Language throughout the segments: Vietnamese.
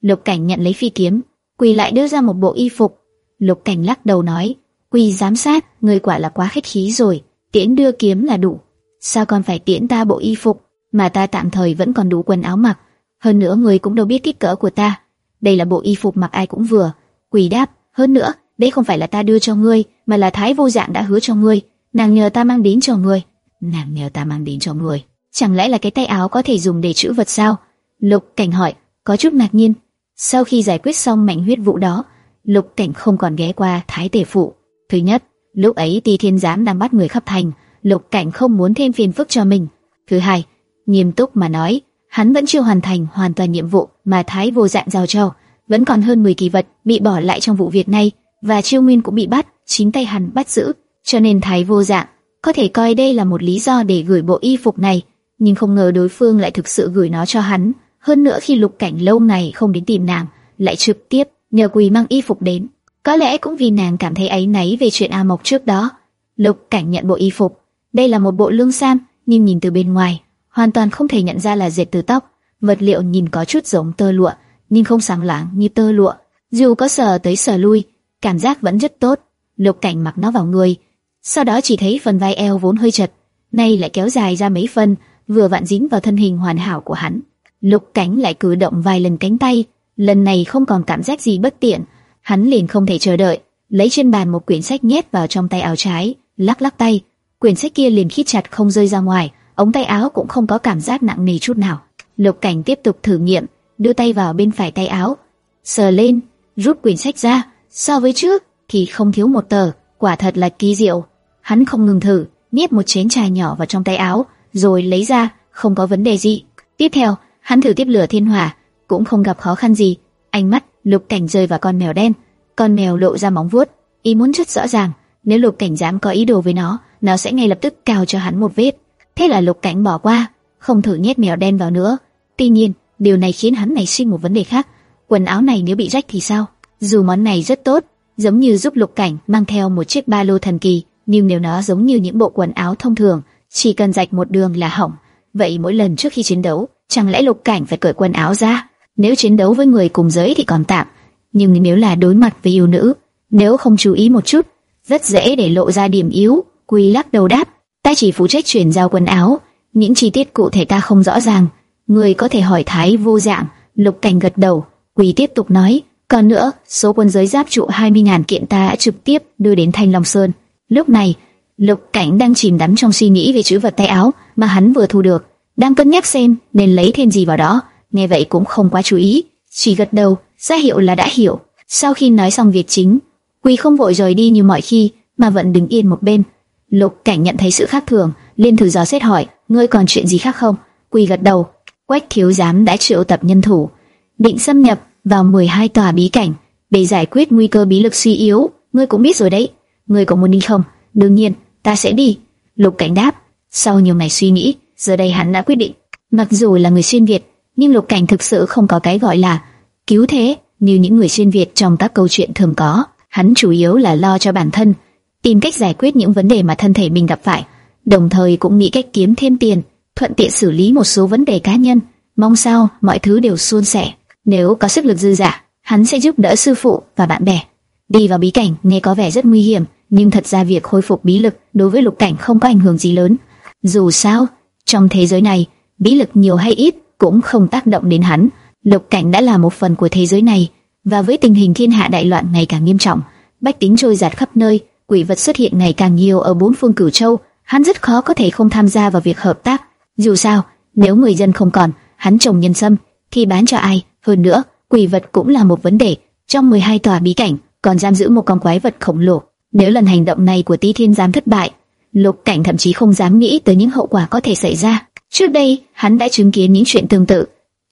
Lục Cảnh nhận lấy phi kiếm, quỳ lại đưa ra một bộ y phục. Lục Cảnh lắc đầu nói, quỳ giám sát, người quả là quá khách khí rồi, tiễn đưa kiếm là đủ. Sao còn phải tiễn ta bộ y phục, mà ta tạm thời vẫn còn đủ quần áo mặc. Hơn nữa người cũng đâu biết kích cỡ của ta. Đây là bộ y phục mặc ai cũng vừa. Quỳ đáp, hơn nữa, đây không phải là ta đưa cho ngươi, mà là Thái vô dạng đã hứa cho ngươi. Nàng nhờ ta mang đến cho ngươi. Nàng nhờ ta mang đến cho ngươi. Chẳng lẽ là cái tay áo có thể dùng để trữ vật sao? Lục Cảnh hỏi, có chút ngạc nhiên. Sau khi giải quyết xong mảnh huyết vụ đó, Lục Cảnh không còn ghé qua Thái Tể Phụ. Thứ nhất, lúc ấy Ti Thiên Giám đang bắt người khắp thành, Lục Cảnh không muốn thêm phiền phức cho mình. Thứ hai, nghiêm túc mà nói, hắn vẫn chưa hoàn thành hoàn toàn nhiệm vụ mà Thái Vô Dạng giao cho, vẫn còn hơn 10 kỳ vật bị bỏ lại trong vụ việc này, và Chiêu Nguyên cũng bị bắt, chính tay hắn bắt giữ, cho nên Thái Vô Dạng có thể coi đây là một lý do để gửi bộ y phục này, nhưng không ngờ đối phương lại thực sự gửi nó cho hắn. Hơn nữa khi Lục Cảnh lâu ngày không đến tìm nàng, lại trực tiếp nhờ Quỳ mang y phục đến. Có lẽ cũng vì nàng cảm thấy áy náy về chuyện A Mộc trước đó. Lục Cảnh nhận bộ y phục, đây là một bộ lương sam, nhưng nhìn từ bên ngoài, hoàn toàn không thể nhận ra là dệt từ tóc. Vật liệu nhìn có chút giống tơ lụa, nhưng không sáng láng như tơ lụa. Dù có sờ tới sờ lui, cảm giác vẫn rất tốt. Lục Cảnh mặc nó vào người, sau đó chỉ thấy phần vai eo vốn hơi chật, nay lại kéo dài ra mấy phân, vừa vặn dính vào thân hình hoàn hảo của hắn. Lục Cảnh lại cử động vài lần cánh tay, lần này không còn cảm giác gì bất tiện, hắn liền không thể chờ đợi, lấy trên bàn một quyển sách nhét vào trong tay áo trái, lắc lắc tay, quyển sách kia liền khít chặt không rơi ra ngoài, ống tay áo cũng không có cảm giác nặng nề chút nào. Lục Cảnh tiếp tục thử nghiệm, đưa tay vào bên phải tay áo, sờ lên, rút quyển sách ra, so với trước thì không thiếu một tờ, quả thật là kỳ diệu. Hắn không ngừng thử, nhét một chén trà nhỏ vào trong tay áo, rồi lấy ra, không có vấn đề gì. Tiếp theo, hắn thử tiếp lửa thiên hỏa, cũng không gặp khó khăn gì. Ánh mắt Lục Cảnh rơi vào con mèo đen, con mèo lộ ra móng vuốt, ý muốn rất rõ ràng, nếu Lục Cảnh dám có ý đồ với nó, nó sẽ ngay lập tức cào cho hắn một vết. Thế là Lục Cảnh bỏ qua, không thử nhét mèo đen vào nữa. Tuy nhiên, điều này khiến hắn nảy sinh một vấn đề khác, quần áo này nếu bị rách thì sao? Dù món này rất tốt, giống như giúp Lục Cảnh mang theo một chiếc ba lô thần kỳ, nhưng nếu nó giống như những bộ quần áo thông thường, chỉ cần rạch một đường là hỏng. Vậy mỗi lần trước khi chiến đấu, chẳng lẽ Lục Cảnh phải cởi quần áo ra? Nếu chiến đấu với người cùng giới thì còn tạm, nhưng nếu là đối mặt với yêu nữ, nếu không chú ý một chút, rất dễ để lộ ra điểm yếu. Quy lắc đầu đáp, ta chỉ phụ trách chuyển giao quần áo, những chi tiết cụ thể ta không rõ ràng. Người có thể hỏi Thái vô dạng. Lục Cảnh gật đầu. Quy tiếp tục nói, còn nữa, số quân giới giáp trụ 20.000 kiện ta đã trực tiếp đưa đến Thanh Long Sơn. Lúc này, Lục Cảnh đang chìm đắm trong suy nghĩ về chữ vật tay áo mà hắn vừa thu được, đang cân nhắc xem nên lấy thêm gì vào đó. Nghe vậy cũng không quá chú ý, chỉ gật đầu, ra hiệu là đã hiểu. Sau khi nói xong việc chính, quỳ không vội rời đi như mọi khi, mà vẫn đứng yên một bên. Lục Cảnh nhận thấy sự khác thường, liền thử dò xét hỏi, ngươi còn chuyện gì khác không? quỳ gật đầu. Quách thiếu giám đã triệu tập nhân thủ, định xâm nhập vào 12 tòa bí cảnh để giải quyết nguy cơ bí lực suy yếu. Ngươi cũng biết rồi đấy. Ngươi có muốn đi không? Đương nhiên, ta sẽ đi. Lục Cảnh đáp. Sau nhiều ngày suy nghĩ, giờ đây hắn đã quyết định. Mặc dù là người xuyên Việt, nhưng Lục Cảnh thực sự không có cái gọi là cứu thế như những người xuyên Việt trong các câu chuyện thường có. Hắn chủ yếu là lo cho bản thân, tìm cách giải quyết những vấn đề mà thân thể mình gặp phải, đồng thời cũng nghĩ cách kiếm thêm tiền, thuận tiện xử lý một số vấn đề cá nhân. Mong sao mọi thứ đều suôn sẻ. Nếu có sức lực dư giả, hắn sẽ giúp đỡ sư phụ và bạn bè. Đi vào bí cảnh nghe có vẻ rất nguy hiểm, nhưng thật ra việc khôi phục bí lực đối với lục cảnh không có ảnh hưởng gì lớn. Dù sao, trong thế giới này, bí lực nhiều hay ít cũng không tác động đến hắn. Lục cảnh đã là một phần của thế giới này, và với tình hình thiên hạ đại loạn ngày càng nghiêm trọng, bách tính trôi giạt khắp nơi, quỷ vật xuất hiện ngày càng nhiều ở bốn phương cửu châu, hắn rất khó có thể không tham gia vào việc hợp tác. Dù sao, nếu người dân không còn, hắn trồng nhân sâm thì bán cho ai? Hơn nữa, quỷ vật cũng là một vấn đề. Trong 12 tòa bí cảnh còn giam giữ một con quái vật khổng lồ. Nếu lần hành động này của Ti Thiên giám thất bại, Lục Cảnh thậm chí không dám nghĩ tới những hậu quả có thể xảy ra. Trước đây, hắn đã chứng kiến những chuyện tương tự.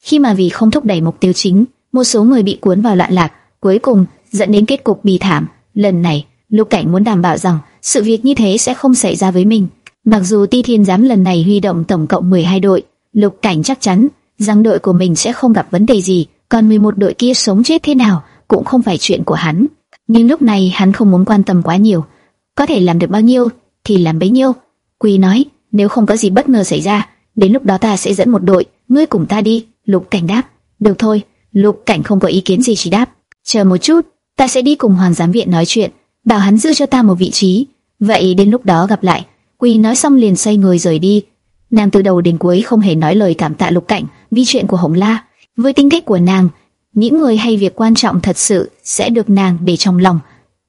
Khi mà vì không thúc đẩy mục tiêu chính, một số người bị cuốn vào loạn lạc, cuối cùng dẫn đến kết cục bi thảm. Lần này, Lục Cảnh muốn đảm bảo rằng sự việc như thế sẽ không xảy ra với mình. Mặc dù Ti Thiên giám lần này huy động tổng cộng 12 đội, Lục Cảnh chắc chắn rằng đội của mình sẽ không gặp vấn đề gì, còn 11 đội kia sống chết thế nào cũng không phải chuyện của hắn. Nhưng lúc này hắn không muốn quan tâm quá nhiều, có thể làm được bao nhiêu thì làm bấy nhiêu. Quy nói, nếu không có gì bất ngờ xảy ra, đến lúc đó ta sẽ dẫn một đội, ngươi cùng ta đi. Lục Cảnh đáp, được thôi. Lục Cảnh không có ý kiến gì chỉ đáp, chờ một chút, ta sẽ đi cùng Hoàng giám viện nói chuyện, bảo hắn giữ cho ta một vị trí, vậy đến lúc đó gặp lại. quy nói xong liền xoay người rời đi. Nàng từ đầu đến cuối không hề nói lời cảm tạ Lục Cảnh vì chuyện của Hồng La. Với tính cách của nàng, những người hay việc quan trọng thật sự sẽ được nàng để trong lòng.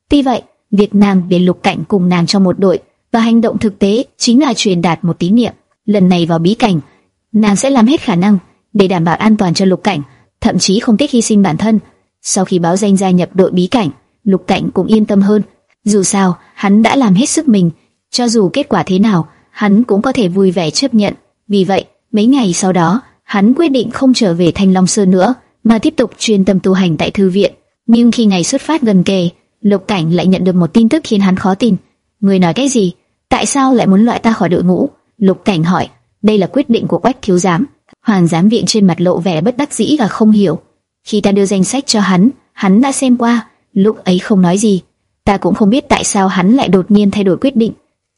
Tuy vậy, việc nàng để Lục Cảnh cùng nàng trong một đội và hành động thực tế chính là truyền đạt một tín niệm. Lần này vào bí cảnh, nàng sẽ làm hết khả năng để đảm bảo an toàn cho Lục Cảnh, thậm chí không tiếc hy sinh bản thân. Sau khi báo danh gia nhập đội bí cảnh, Lục Cảnh cũng yên tâm hơn. Dù sao, hắn đã làm hết sức mình, cho dù kết quả thế nào, hắn cũng có thể vui vẻ chấp nhận. Vì vậy, mấy ngày sau đó, hắn quyết định không trở về Thanh Long Sơn nữa, mà tiếp tục chuyên tâm tu hành tại thư viện. Nhưng khi ngày xuất phát gần kề, Lục Cảnh lại nhận được một tin tức khiến hắn khó tin. Người nói cái gì? Tại sao lại muốn loại ta khỏi đội ngũ? Lục Cảnh hỏi. Đây là quyết định của Quách thiếu giám. Hoàn giám viện trên mặt lộ vẻ bất đắc dĩ và không hiểu. Khi ta đưa danh sách cho hắn, hắn đã xem qua, lúc ấy không nói gì. Ta cũng không biết tại sao hắn lại đột nhiên thay đổi quyết định.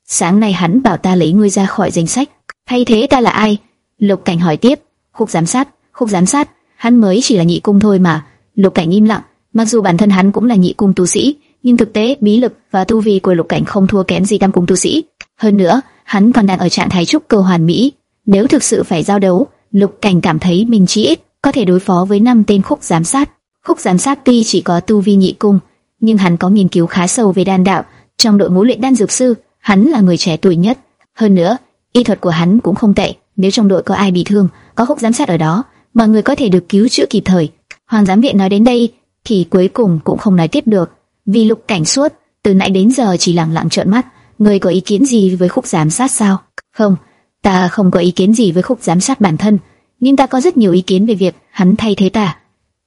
Sáng nay hắn bảo ta lấy ngươi ra khỏi danh sách. Thay thế ta là ai? Lục Cảnh hỏi tiếp. Khúc giám sát, khúc giám sát, hắn mới chỉ là nhị cung thôi mà. Lục Cảnh im lặng, mặc dù bản thân hắn cũng là nhị cung tu sĩ, nhưng thực tế bí lực và tu vi của Lục Cảnh không thua kém gì tam cung tu sĩ. Hơn nữa, hắn còn đang ở trạng thái trúc cơ hoàn mỹ. Nếu thực sự phải giao đấu, Lục Cảnh cảm thấy mình chỉ ít có thể đối phó với năm tên khúc giám sát. Khúc giám sát tuy chỉ có tu vi nhị cung, nhưng hắn có nghiên cứu khá sâu về đan đạo. Trong đội ngũ luyện đan dược sư, hắn là người trẻ tuổi nhất. Hơn nữa, y thuật của hắn cũng không tệ. Nếu trong đội có ai bị thương, có khúc giám sát ở đó, mọi người có thể được cứu chữa kịp thời. Hoàng giám viện nói đến đây, thì cuối cùng cũng không nói tiếp được, vì lục cảnh suốt từ nãy đến giờ chỉ lặng lặng trợn mắt. Người có ý kiến gì với khúc giám sát sao? Không, ta không có ý kiến gì với khúc giám sát bản thân, nhưng ta có rất nhiều ý kiến về việc hắn thay thế ta.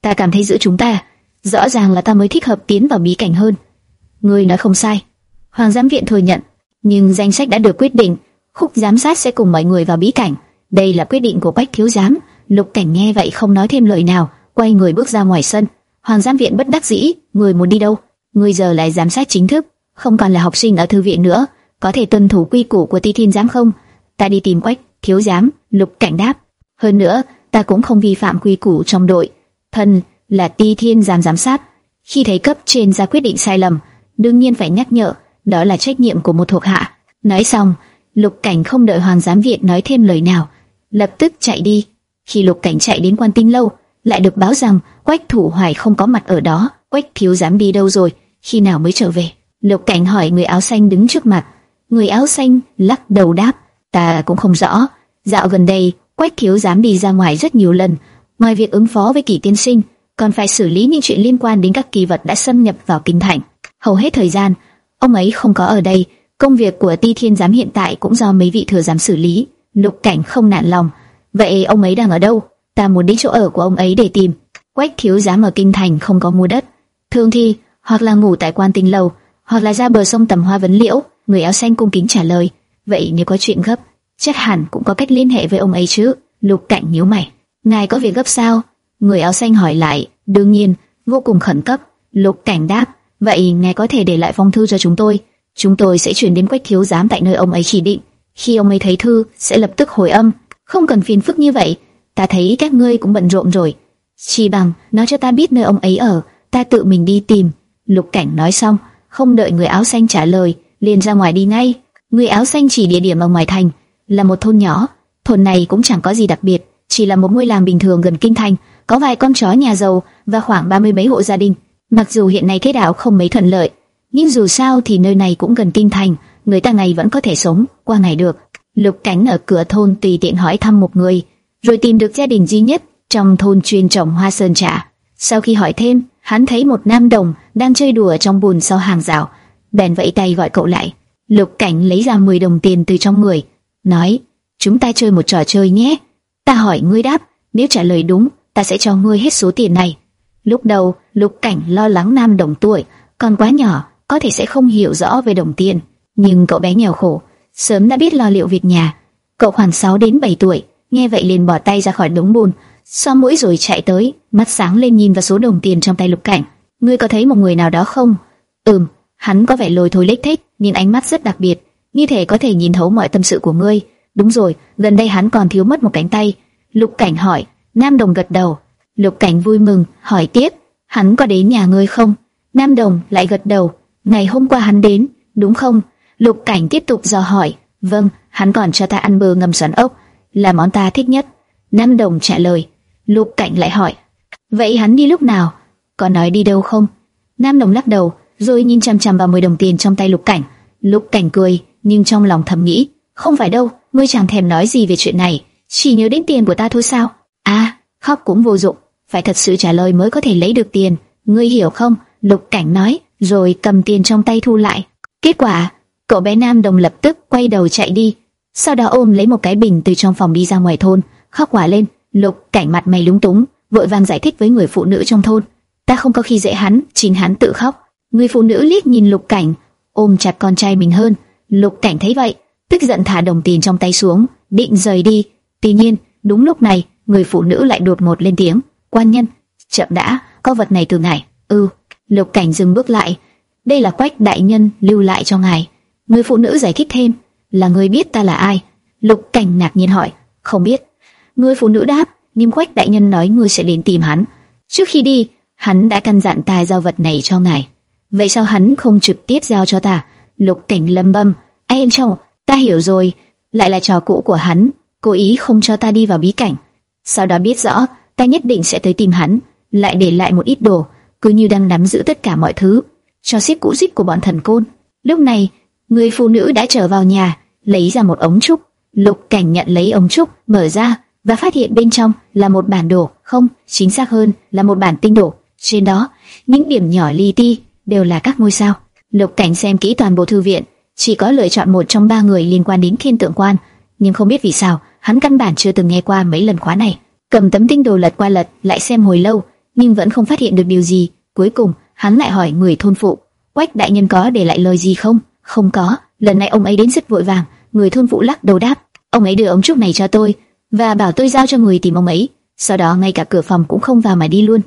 Ta cảm thấy giữa chúng ta, rõ ràng là ta mới thích hợp tiến vào bí cảnh hơn. Ngươi nói không sai. Hoàng giám viện thừa nhận, nhưng danh sách đã được quyết định, khúc giám sát sẽ cùng mọi người vào bí cảnh. Đây là quyết định của Bách thiếu giám. Lục Cảnh nghe vậy không nói thêm lời nào, quay người bước ra ngoài sân. Hoàng giám viện bất đắc dĩ, người muốn đi đâu? Ngươi giờ lại giám sát chính thức, không còn là học sinh ở thư viện nữa, có thể tuân thủ quy củ của Ti Thiên giám không? Ta đi tìm Quách thiếu giám. Lục Cảnh đáp. Hơn nữa, ta cũng không vi phạm quy củ trong đội. Thân là Ti Thiên giám giám sát, khi thấy cấp trên ra quyết định sai lầm, đương nhiên phải nhắc nhở, đó là trách nhiệm của một thuộc hạ. Nói xong, Lục Cảnh không đợi Hoàng giám viện nói thêm lời nào, lập tức chạy đi. Khi Lục Cảnh chạy đến quan tinh lâu, lại được báo rằng Quách Thủ Hoài không có mặt ở đó. Quách thiếu giám đi đâu rồi? Khi nào mới trở về? Lục Cảnh hỏi người áo xanh đứng trước mặt. Người áo xanh lắc đầu đáp, ta cũng không rõ. Dạo gần đây, Quách thiếu giám đi ra ngoài rất nhiều lần. Ngoài việc ứng phó với kỳ tiên sinh, còn phải xử lý những chuyện liên quan đến các kỳ vật đã xâm nhập vào kinh thành. Hầu hết thời gian, ông ấy không có ở đây. Công việc của Ti Thiên giám hiện tại cũng do mấy vị thừa giám xử lý. Lục Cảnh không nản lòng. Vậy ông ấy đang ở đâu? Ta muốn đến chỗ ở của ông ấy để tìm. Quách thiếu giám ở kinh thành không có mua đất, thường thì hoặc là ngủ tại quan tình lâu, hoặc là ra bờ sông tầm hoa vấn liễu. Người áo xanh cung kính trả lời. Vậy nếu có chuyện gấp, chắc hẳn cũng có cách liên hệ với ông ấy chứ. Lục Cảnh nhíu mày. Ngài có việc gấp sao? Người áo xanh hỏi lại. Đương nhiên, vô cùng khẩn cấp. Lục Cảnh đáp. Vậy ngài có thể để lại phong thư cho chúng tôi. Chúng tôi sẽ chuyển đến Quách thiếu giám tại nơi ông ấy chỉ định. Khi ông ấy thấy thư, sẽ lập tức hồi âm. Không cần phiền phức như vậy. Ta thấy các ngươi cũng bận rộn rồi. Chỉ bằng nói cho ta biết nơi ông ấy ở, ta tự mình đi tìm. Lục Cảnh nói xong, không đợi người áo xanh trả lời, liền ra ngoài đi ngay. Người áo xanh chỉ địa điểm ở ngoài thành, là một thôn nhỏ. Thôn này cũng chẳng có gì đặc biệt, chỉ là một ngôi làng bình thường gần kinh thành, có vài con chó nhà giàu và khoảng ba mươi mấy hộ gia đình. Mặc dù hiện nay thế đạo không mấy thuận lợi, nhưng dù sao thì nơi này cũng gần kinh thành, người ta ngày vẫn có thể sống qua ngày được. Lục Cảnh ở cửa thôn tùy tiện hỏi thăm một người, rồi tìm được gia đình duy nhất trong thôn chuyên trồng hoa sơn trà. Sau khi hỏi thêm, hắn thấy một nam đồng đang chơi đùa trong bùn sau hàng rào, bèn vẫy tay gọi cậu lại. Lục Cảnh lấy ra 10 đồng tiền từ trong người, nói: "Chúng ta chơi một trò chơi nhé." Ta hỏi ngươi đáp, nếu trả lời đúng, ta sẽ cho ngươi hết số tiền này. Lúc đầu, Lục Cảnh lo lắng nam đồng tuổi còn quá nhỏ, có thể sẽ không hiểu rõ về đồng tiền, nhưng cậu bé nghèo khổ, sớm đã biết lo liệu việc nhà. Cậu khoảng 6 đến 7 tuổi, nghe vậy liền bỏ tay ra khỏi đống bùn, xoa mũi rồi chạy tới, mắt sáng lên nhìn vào số đồng tiền trong tay Lục Cảnh. Ngươi có thấy một người nào đó không? Ừm, hắn có vẻ lôi thôi lếch thích nhìn ánh mắt rất đặc biệt, như thể có thể nhìn thấu mọi tâm sự của ngươi. Đúng rồi, gần đây hắn còn thiếu mất một cánh tay. Lục Cảnh hỏi, Nam Đồng gật đầu. Lục Cảnh vui mừng, hỏi tiếp, hắn có đến nhà ngươi không? Nam Đồng lại gật đầu, ngày hôm qua hắn đến, đúng không? Lục Cảnh tiếp tục dò hỏi, vâng, hắn còn cho ta ăn bơ ngâm xoắn ốc, là món ta thích nhất. Nam Đồng trả lời, Lục Cảnh lại hỏi, vậy hắn đi lúc nào? Có nói đi đâu không? Nam Đồng lắc đầu, rồi nhìn chằm chằm vào 10 đồng tiền trong tay Lục Cảnh. Lục Cảnh cười, nhưng trong lòng thầm nghĩ, không phải đâu, ngươi chẳng thèm nói gì về chuyện này, chỉ nhớ đến tiền của ta thôi sao? À, khóc cũng vô dụng, phải thật sự trả lời mới có thể lấy được tiền, ngươi hiểu không? Lục Cảnh nói, rồi cầm tiền trong tay thu lại. Kết quả, cậu bé Nam Đồng lập tức quay đầu chạy đi, sau đó ôm lấy một cái bình từ trong phòng đi ra ngoài thôn, khóc quả lên. Lục Cảnh mặt mày lúng túng, vội vàng giải thích với người phụ nữ trong thôn, ta không có khi dễ hắn, chính hắn tự khóc. Người phụ nữ liếc nhìn Lục Cảnh, ôm chặt con trai mình hơn. Lục Cảnh thấy vậy, tức giận thả đồng tiền trong tay xuống, định rời đi. Tuy nhiên, đúng lúc này, người phụ nữ lại đột ngột lên tiếng, "Quan nhân, chậm đã, có vật này từ ngài." "Ừ." Lục Cảnh dừng bước lại, "Đây là Quách đại nhân lưu lại cho ngài." Người phụ nữ giải thích thêm, "Là người biết ta là ai?" Lục Cảnh ngạc nhiên hỏi, "Không biết." Người phụ nữ đáp, niêm Quách đại nhân nói ngươi sẽ đến tìm hắn." Trước khi đi, hắn đã căn dặn ta giao vật này cho ngài. Vậy sao hắn không trực tiếp giao cho ta? Lục Cảnh lâm bâm, "Em chồng, ta hiểu rồi, lại là trò cũ của hắn, cố ý không cho ta đi vào bí cảnh." Sau đó biết rõ, ta nhất định sẽ tới tìm hắn, lại để lại một ít đồ, cứ như đang nắm giữ tất cả mọi thứ, cho xếp cũ xích của bọn thần côn. Lúc này, người phụ nữ đã trở vào nhà, lấy ra một ống trúc. Lục Cảnh nhận lấy ống trúc, mở ra và phát hiện bên trong là một bản đồ, không, chính xác hơn là một bản tinh đồ. Trên đó, những điểm nhỏ li ti đều là các ngôi sao. Lục Cảnh xem kỹ toàn bộ thư viện, chỉ có lựa chọn một trong ba người liên quan đến Thiên Tượng Quan, nhưng không biết vì sao, hắn căn bản chưa từng nghe qua mấy lần khóa này. Cầm tấm tinh đồ lật qua lật, lại xem hồi lâu, nhưng vẫn không phát hiện được điều gì. Cuối cùng, hắn lại hỏi người thôn phụ, Quách đại nhân có để lại lời gì không? Không có. Lần này ông ấy đến rất vội vàng. Người thôn phụ lắc đầu đáp, ông ấy đưa ống trúc này cho tôi và bảo tôi giao cho người tìm ông ấy. Sau đó ngay cả cửa phòng cũng không vào mà đi luôn.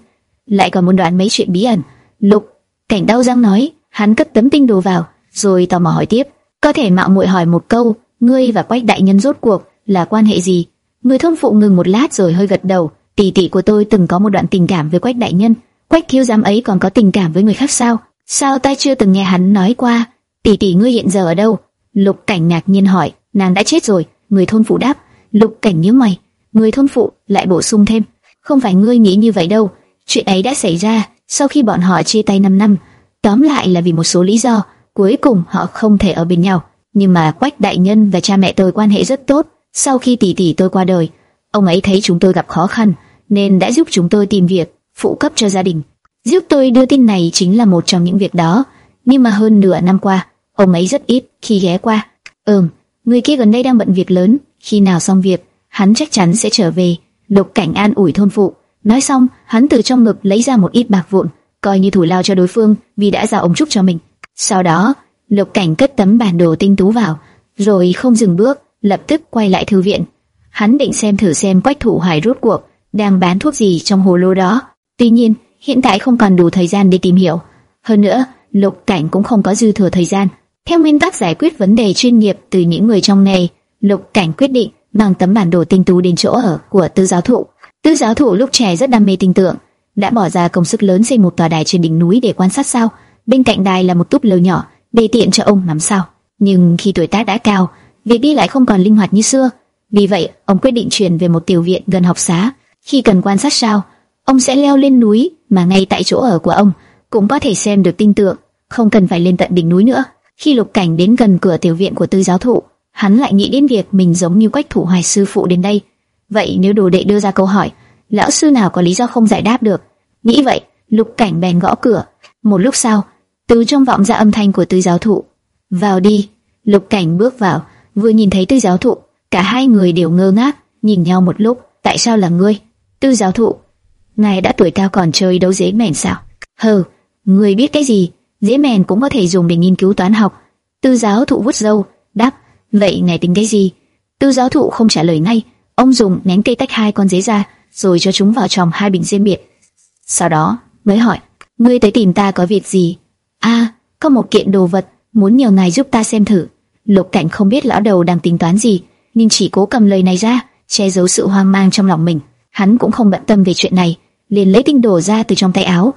Lại còn muốn đoán mấy chuyện bí ẩn. Lục, cảnh đau răng nói, hắn cất tấm tinh đồ vào, rồi tò mò hỏi tiếp, có thể mạo muội hỏi một câu, ngươi và Quách đại nhân rốt cuộc là quan hệ gì? Người thôn phụ ngừng một lát rồi hơi gật đầu, tỷ tỷ của tôi từng có một đoạn tình cảm với Quách đại nhân, Quách thiếu giám ấy còn có tình cảm với người khác sao? Sao ta chưa từng nghe hắn nói qua? Tỷ tỷ ngươi hiện giờ ở đâu? Lục Cảnh ngạc nhiên hỏi, nàng đã chết rồi. Người thôn phụ đáp. Lục Cảnh nhíu mày, người thôn phụ lại bổ sung thêm, không phải ngươi nghĩ như vậy đâu. Chuyện ấy đã xảy ra sau khi bọn họ chia tay 5 năm. Tóm lại là vì một số lý do, cuối cùng họ không thể ở bên nhau. Nhưng mà Quách đại nhân và cha mẹ tôi quan hệ rất tốt. Sau khi tỷ tỷ tôi qua đời, ông ấy thấy chúng tôi gặp khó khăn, nên đã giúp chúng tôi tìm việc, phụ cấp cho gia đình. Giúp tôi đưa tin này chính là một trong những việc đó. Nhưng mà hơn nửa năm qua, ông ấy rất ít khi ghé qua. Ừm, người kia gần đây đang bận việc lớn, khi nào xong việc, hắn chắc chắn sẽ trở về. Lục Cảnh an ủi thôn phụ. Nói xong, hắn từ trong ngực lấy ra một ít bạc vụn, coi như thủ lao cho đối phương vì đã giao ống trúc cho mình. Sau đó, Lục Cảnh cất tấm bản đồ tinh tú vào, rồi không dừng bước, lập tức quay lại thư viện. Hắn định xem thử xem Quách Thủ Hải rốt cuộc đang bán thuốc gì trong hồ lô đó. Tuy nhiên, hiện tại không còn đủ thời gian để tìm hiểu. Hơn nữa, Lục Cảnh cũng không có dư thừa thời gian. Theo nguyên tắc giải quyết vấn đề chuyên nghiệp từ những người trong này, Lục Cảnh quyết định mang tấm bản đồ tinh tú đến chỗ ở của Tư giáo thụ. Tư giáo thụ lúc trẻ rất đam mê tinh tượng, đã bỏ ra công sức lớn xây một tòa đài trên đỉnh núi để quan sát sao. Bên cạnh đài là một túp lều nhỏ, để tiện cho ông ngắm sao. Nhưng khi tuổi tác đã cao, việc đi lại không còn linh hoạt như xưa. Vì vậy, ông quyết định chuyển về một tiểu viện gần học xá. Khi cần quan sát sao, ông sẽ leo lên núi mà ngay tại chỗ ở của ông cũng có thể xem được tinh tượng, không cần phải lên tận đỉnh núi nữa. Khi Lục Cảnh đến gần cửa tiểu viện của Tư giáo thụ, hắn lại nghĩ đến việc mình giống như Quách Thủ Hoài sư phụ đến đây. Vậy nếu đồ đệ đưa ra câu hỏi, lão sư nào có lý do không giải đáp được? Nghĩ vậy, Lục Cảnh bèn gõ cửa. Một lúc sau, từ trong vọng ra âm thanh của Tư giáo thụ. Vào đi. Lục Cảnh bước vào, vừa nhìn thấy Tư giáo thụ, cả hai người đều ngơ ngác, nhìn nhau một lúc. Tại sao là ngươi? Tư giáo thụ, ngài đã tuổi cao còn chơi đấu dế mèn sao? Hừ, người biết cái gì? Dế mèn cũng có thể dùng để nghiên cứu toán học. Tư giáo thụ vút râu, đáp, vậy ngài tính cái gì? Tư giáo thụ không trả lời ngay, ông dùng nén cây tách hai con dế ra, rồi cho chúng vào trong hai bình riêng biệt. Sau đó mới hỏi, ngươi tới tìm ta có việc gì? A, có một kiện đồ vật, muốn nhờ ngài giúp ta xem thử. Lục Cảnh không biết lão đầu đang tính toán gì, nhưng chỉ cố cầm lời này ra, che giấu sự hoang mang trong lòng mình. Hắn cũng không bận tâm về chuyện này, liền lấy tinh đồ ra từ trong tay áo.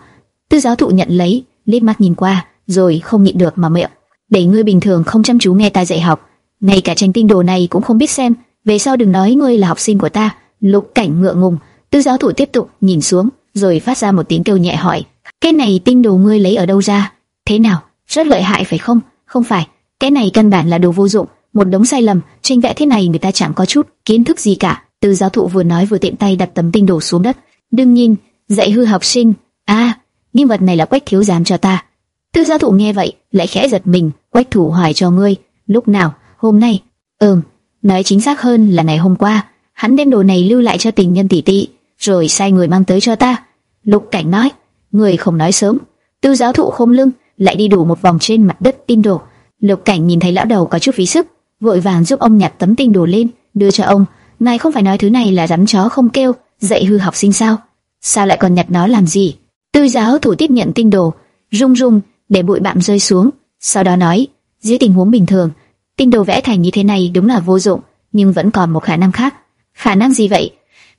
Tư giáo thụ nhận lấy, liếc mắt nhìn qua, rồi không nhịn được mà miệng. Để ngươi bình thường không chăm chú nghe ta dạy học, ngay cả tranh tinh đồ này cũng không biết xem, về sau đừng nói ngươi là học sinh của ta. Lục cảnh ngượng ngùng, tư giáo thủ tiếp tục nhìn xuống, rồi phát ra một tiếng kêu nhẹ hỏi: cái này tinh đồ ngươi lấy ở đâu ra? Thế nào? Rất lợi hại phải không? Không phải, cái này căn bản là đồ vô dụng, một đống sai lầm, tranh vẽ thế này người ta chẳng có chút kiến thức gì cả. tư giáo thụ vừa nói vừa tiện tay đặt tấm tinh đồ xuống đất. Đừng nhìn, dạy hư học sinh. À, nghi vật này là quách thiếu giám cho ta. Tư giáo thụ nghe vậy, lại khẽ giật mình, quách thủ hoài cho ngươi. Lúc nào? Hôm nay? Ừm, nói chính xác hơn là ngày hôm qua. Hắn đem đồ này lưu lại cho tình nhân tỷ tỷ, rồi sai người mang tới cho ta. Lục cảnh nói, người không nói sớm. Tư giáo thụ khom lưng, lại đi đủ một vòng trên mặt đất tin đồ. Lục cảnh nhìn thấy lão đầu có chút phí sức, vội vàng giúp ông nhặt tấm tinh đồ lên, đưa cho ông. Ngài không phải nói thứ này là rắn chó không kêu, dạy hư học sinh sao? Sao lại còn nhặt nó làm gì? Tư giáo thủ tiếp nhận tinh đồ, rung rung để bụi bặm rơi xuống, sau đó nói, dưới tình huống bình thường, tinh đồ vẽ thành như thế này đúng là vô dụng, nhưng vẫn còn một khả năng khác. Khả năng gì vậy?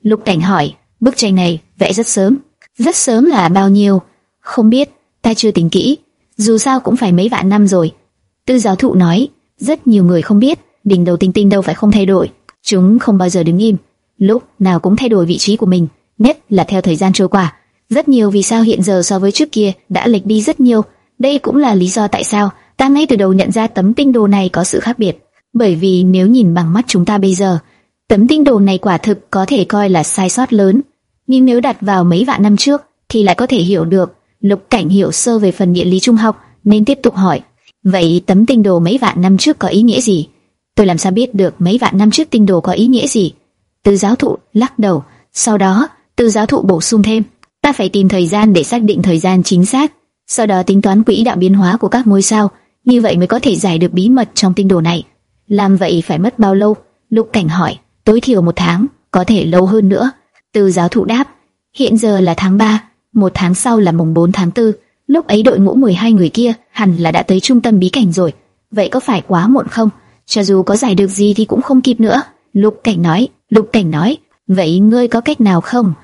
Lục Cảnh hỏi, bức tranh này vẽ rất sớm. Rất sớm là bao nhiêu? Không biết, ta chưa tính kỹ. Dù sao cũng phải mấy vạn năm rồi. Tư giáo thụ nói, rất nhiều người không biết, đỉnh đầu tinh tinh đâu phải không thay đổi. Chúng không bao giờ đứng im, lúc nào cũng thay đổi vị trí của mình, nhất là theo thời gian trôi qua. Rất nhiều vì sao hiện giờ so với trước kia đã lệch đi rất nhiều. Đây cũng là lý do tại sao ta ngay từ đầu nhận ra tấm tinh đồ này có sự khác biệt. Bởi vì nếu nhìn bằng mắt chúng ta bây giờ, tấm tinh đồ này quả thực có thể coi là sai sót lớn. Nhưng nếu đặt vào mấy vạn năm trước, thì lại có thể hiểu được. Lục cảnh hiểu sơ về phần địa lý trung học, nên tiếp tục hỏi. Vậy tấm tinh đồ mấy vạn năm trước có ý nghĩa gì? Tôi làm sao biết được mấy vạn năm trước tinh đồ có ý nghĩa gì? Từ giáo thụ lắc đầu, sau đó từ giáo thụ bổ sung thêm, ta phải tìm thời gian để xác định thời gian chính xác, sau đó tính toán quỹ đạo biến hóa của các ngôi sao, như vậy mới có thể giải được bí mật trong tinh đồ này. Làm vậy phải mất bao lâu? Lục Cảnh hỏi. Tối thiểu một tháng, có thể lâu hơn nữa. Từ giáo thụ đáp. Hiện giờ là tháng 3, một tháng sau là mùng 4 tháng 4. Lúc ấy đội ngũ 12 người kia hẳn là đã tới trung tâm bí cảnh rồi. Vậy có phải quá muộn không? Cho dù có giải được gì thì cũng không kịp nữa. Lục Cảnh nói. Lục Cảnh nói. Vậy ngươi có cách nào không?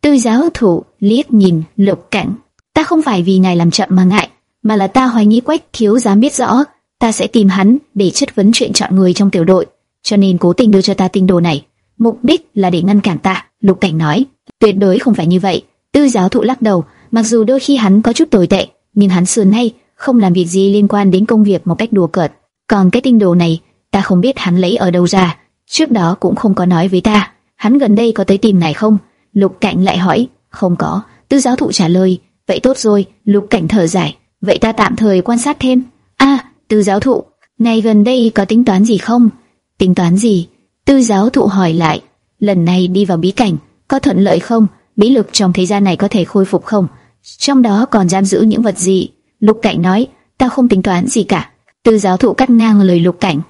Tư giáo thủ liếc nhìn Lục Cảnh. Ta không phải vì ngài làm chậm mà ngại, mà là ta hoài nghi Quách thiếu dám biết rõ, ta sẽ tìm hắn để chất vấn chuyện chọn người trong tiểu đội, cho nên cố tình đưa cho ta tinh đồ này, mục đích là để ngăn cản ta. Lục Cảnh nói, tuyệt đối không phải như vậy. Tư giáo thụ lắc đầu, mặc dù đôi khi hắn có chút tồi tệ, nhưng hắn xưa nay không làm việc gì liên quan đến công việc một cách đùa cợt. Còn cái tinh đồ này, ta không biết hắn lấy ở đâu ra, trước đó cũng không có nói với ta. Hắn gần đây có tới tìm này không? Lục Cảnh lại hỏi, không có. Tư giáo thụ trả lời, vậy tốt rồi. Lục Cảnh thở dài, vậy ta tạm thời quan sát thêm. A, Tư giáo thụ, ngày gần đây có tính toán gì không? Tính toán gì? Tư giáo thụ hỏi lại, lần này đi vào bí cảnh, có thuận lợi không? Bí lực trong thế gian này có thể khôi phục không? Trong đó còn giam giữ những vật gì? Lục Cảnh nói, ta không tính toán gì cả. Tư giáo thụ cắt ngang lời Lục Cảnh.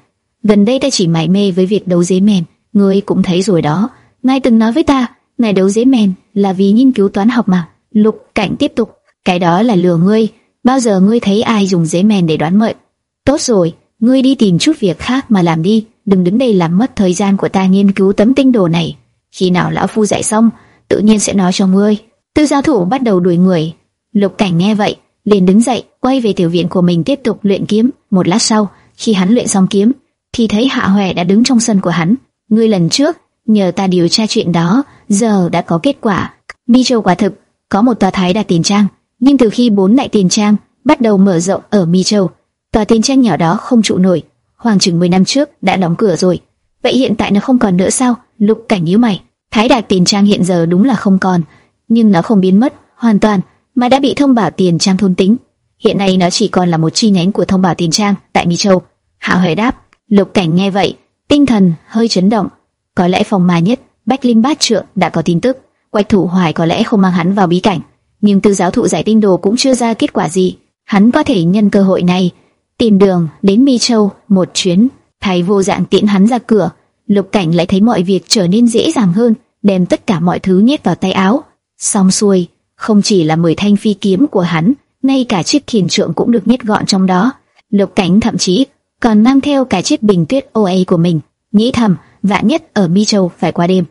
Gần đây ta chỉ mải mê với việc đấu dế mềm, ngươi cũng thấy rồi đó. Ngài từng nói với ta, ngài đấu dế mềm là vì nghiên cứu toán học mà. Lục Cảnh tiếp tục, cái đó là lừa ngươi. Bao giờ ngươi thấy ai dùng giấy mèn để đoán mệnh? Tốt rồi, ngươi đi tìm chút việc khác mà làm đi, đừng đứng đây làm mất thời gian của ta nghiên cứu tấm tinh đồ này. Khi nào lão phu dạy xong, tự nhiên sẽ nói cho ngươi. Tư giáo thủ bắt đầu đuổi người. Lục Cảnh nghe vậy, liền đứng dậy, quay về tiểu viện của mình tiếp tục luyện kiếm. Một lát sau, khi hắn luyện xong kiếm, thì thấy Hạ Hoè đã đứng trong sân của hắn. Ngươi lần trước nhờ ta điều tra chuyện đó, giờ đã có kết quả. Mi Châu quả thực có một tòa thái đạt tiền trang, nhưng từ khi bốn đại tiền trang bắt đầu mở rộng ở Mi Châu, tòa tiền trang nhỏ đó không trụ nổi, hoàng chừng 10 năm trước đã đóng cửa rồi. Vậy hiện tại nó không còn nữa sao? Lục Cảnh nhíu mày. Thái Đạt tiền trang hiện giờ đúng là không còn, nhưng nó không biến mất hoàn toàn, mà đã bị thông bảo tiền trang thôn tính. Hiện nay nó chỉ còn là một chi nhánh của thông bảo tiền trang tại Mi Châu. Hạ Hoài đáp. Lục Cảnh nghe vậy, tinh thần hơi chấn động. Có lẽ phòng ma nhất, Bách Linh Bát Trượng đã có tin tức. Quách Thủ Hoài có lẽ không mang hắn vào bí cảnh, nhưng tư giáo thụ giải tinh đồ cũng chưa ra kết quả gì. Hắn có thể nhân cơ hội này tìm đường đến Mi Châu một chuyến. Thay vô dạng tiện hắn ra cửa, Lục Cảnh lại thấy mọi việc trở nên dễ dàng hơn, đem tất cả mọi thứ nhét vào tay áo. Xong xuôi, không chỉ là mười thanh phi kiếm của hắn, ngay cả chiếc khiển trượng cũng được nhét gọn trong đó. Lục Cảnh thậm chí còn mang theo cả chiếc bình tuyết OA của mình, nghĩ thầm, vạn nhất ở Mi Châu phải qua đêm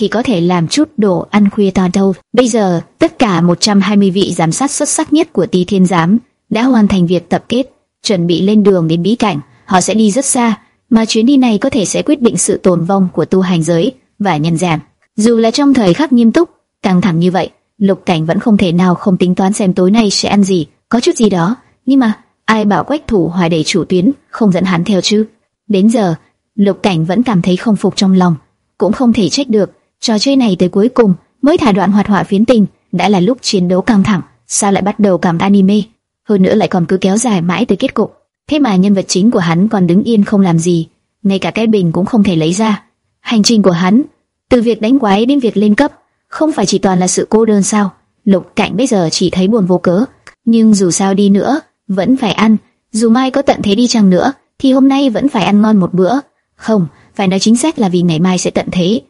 thì có thể làm chút đồ ăn khuya to đâu. Bây giờ, tất cả 120 vị giám sát xuất sắc nhất của Tý Thiên Giám đã hoàn thành việc tập kết, chuẩn bị lên đường đến bí cảnh. Họ sẽ đi rất xa, mà chuyến đi này có thể sẽ quyết định sự tồn vong của tu hành giới và nhân gian. Dù là trong thời khắc nghiêm túc, căng thẳng như vậy, Lục Cảnh vẫn không thể nào không tính toán xem tối nay sẽ ăn gì, có chút gì đó. Nhưng mà ai bảo Quách Thủ Hoài để chủ tuyến không dẫn hắn theo chứ? Đến giờ, Lục Cảnh vẫn cảm thấy không phục trong lòng, cũng không thể trách được. Trò chơi này tới cuối cùng mới thả đoạn hoạt họa phiến tình, đã là lúc chiến đấu căng thẳng, sao lại bắt đầu cảm anime? Hơn nữa lại còn cứ kéo dài mãi tới kết cục. Thế mà nhân vật chính của hắn còn đứng yên không làm gì, ngay cả cái bình cũng không thể lấy ra. Hành trình của hắn, từ việc đánh quái đến việc lên cấp, không phải chỉ toàn là sự cô đơn sao? Lục Cảnh bây giờ chỉ thấy buồn vô cớ, nhưng dù sao đi nữa, vẫn phải ăn. Dù mai có tận thế đi chăng nữa, thì hôm nay vẫn phải ăn ngon một bữa. Không, phải nói chính xác là vì ngày mai sẽ tận thế.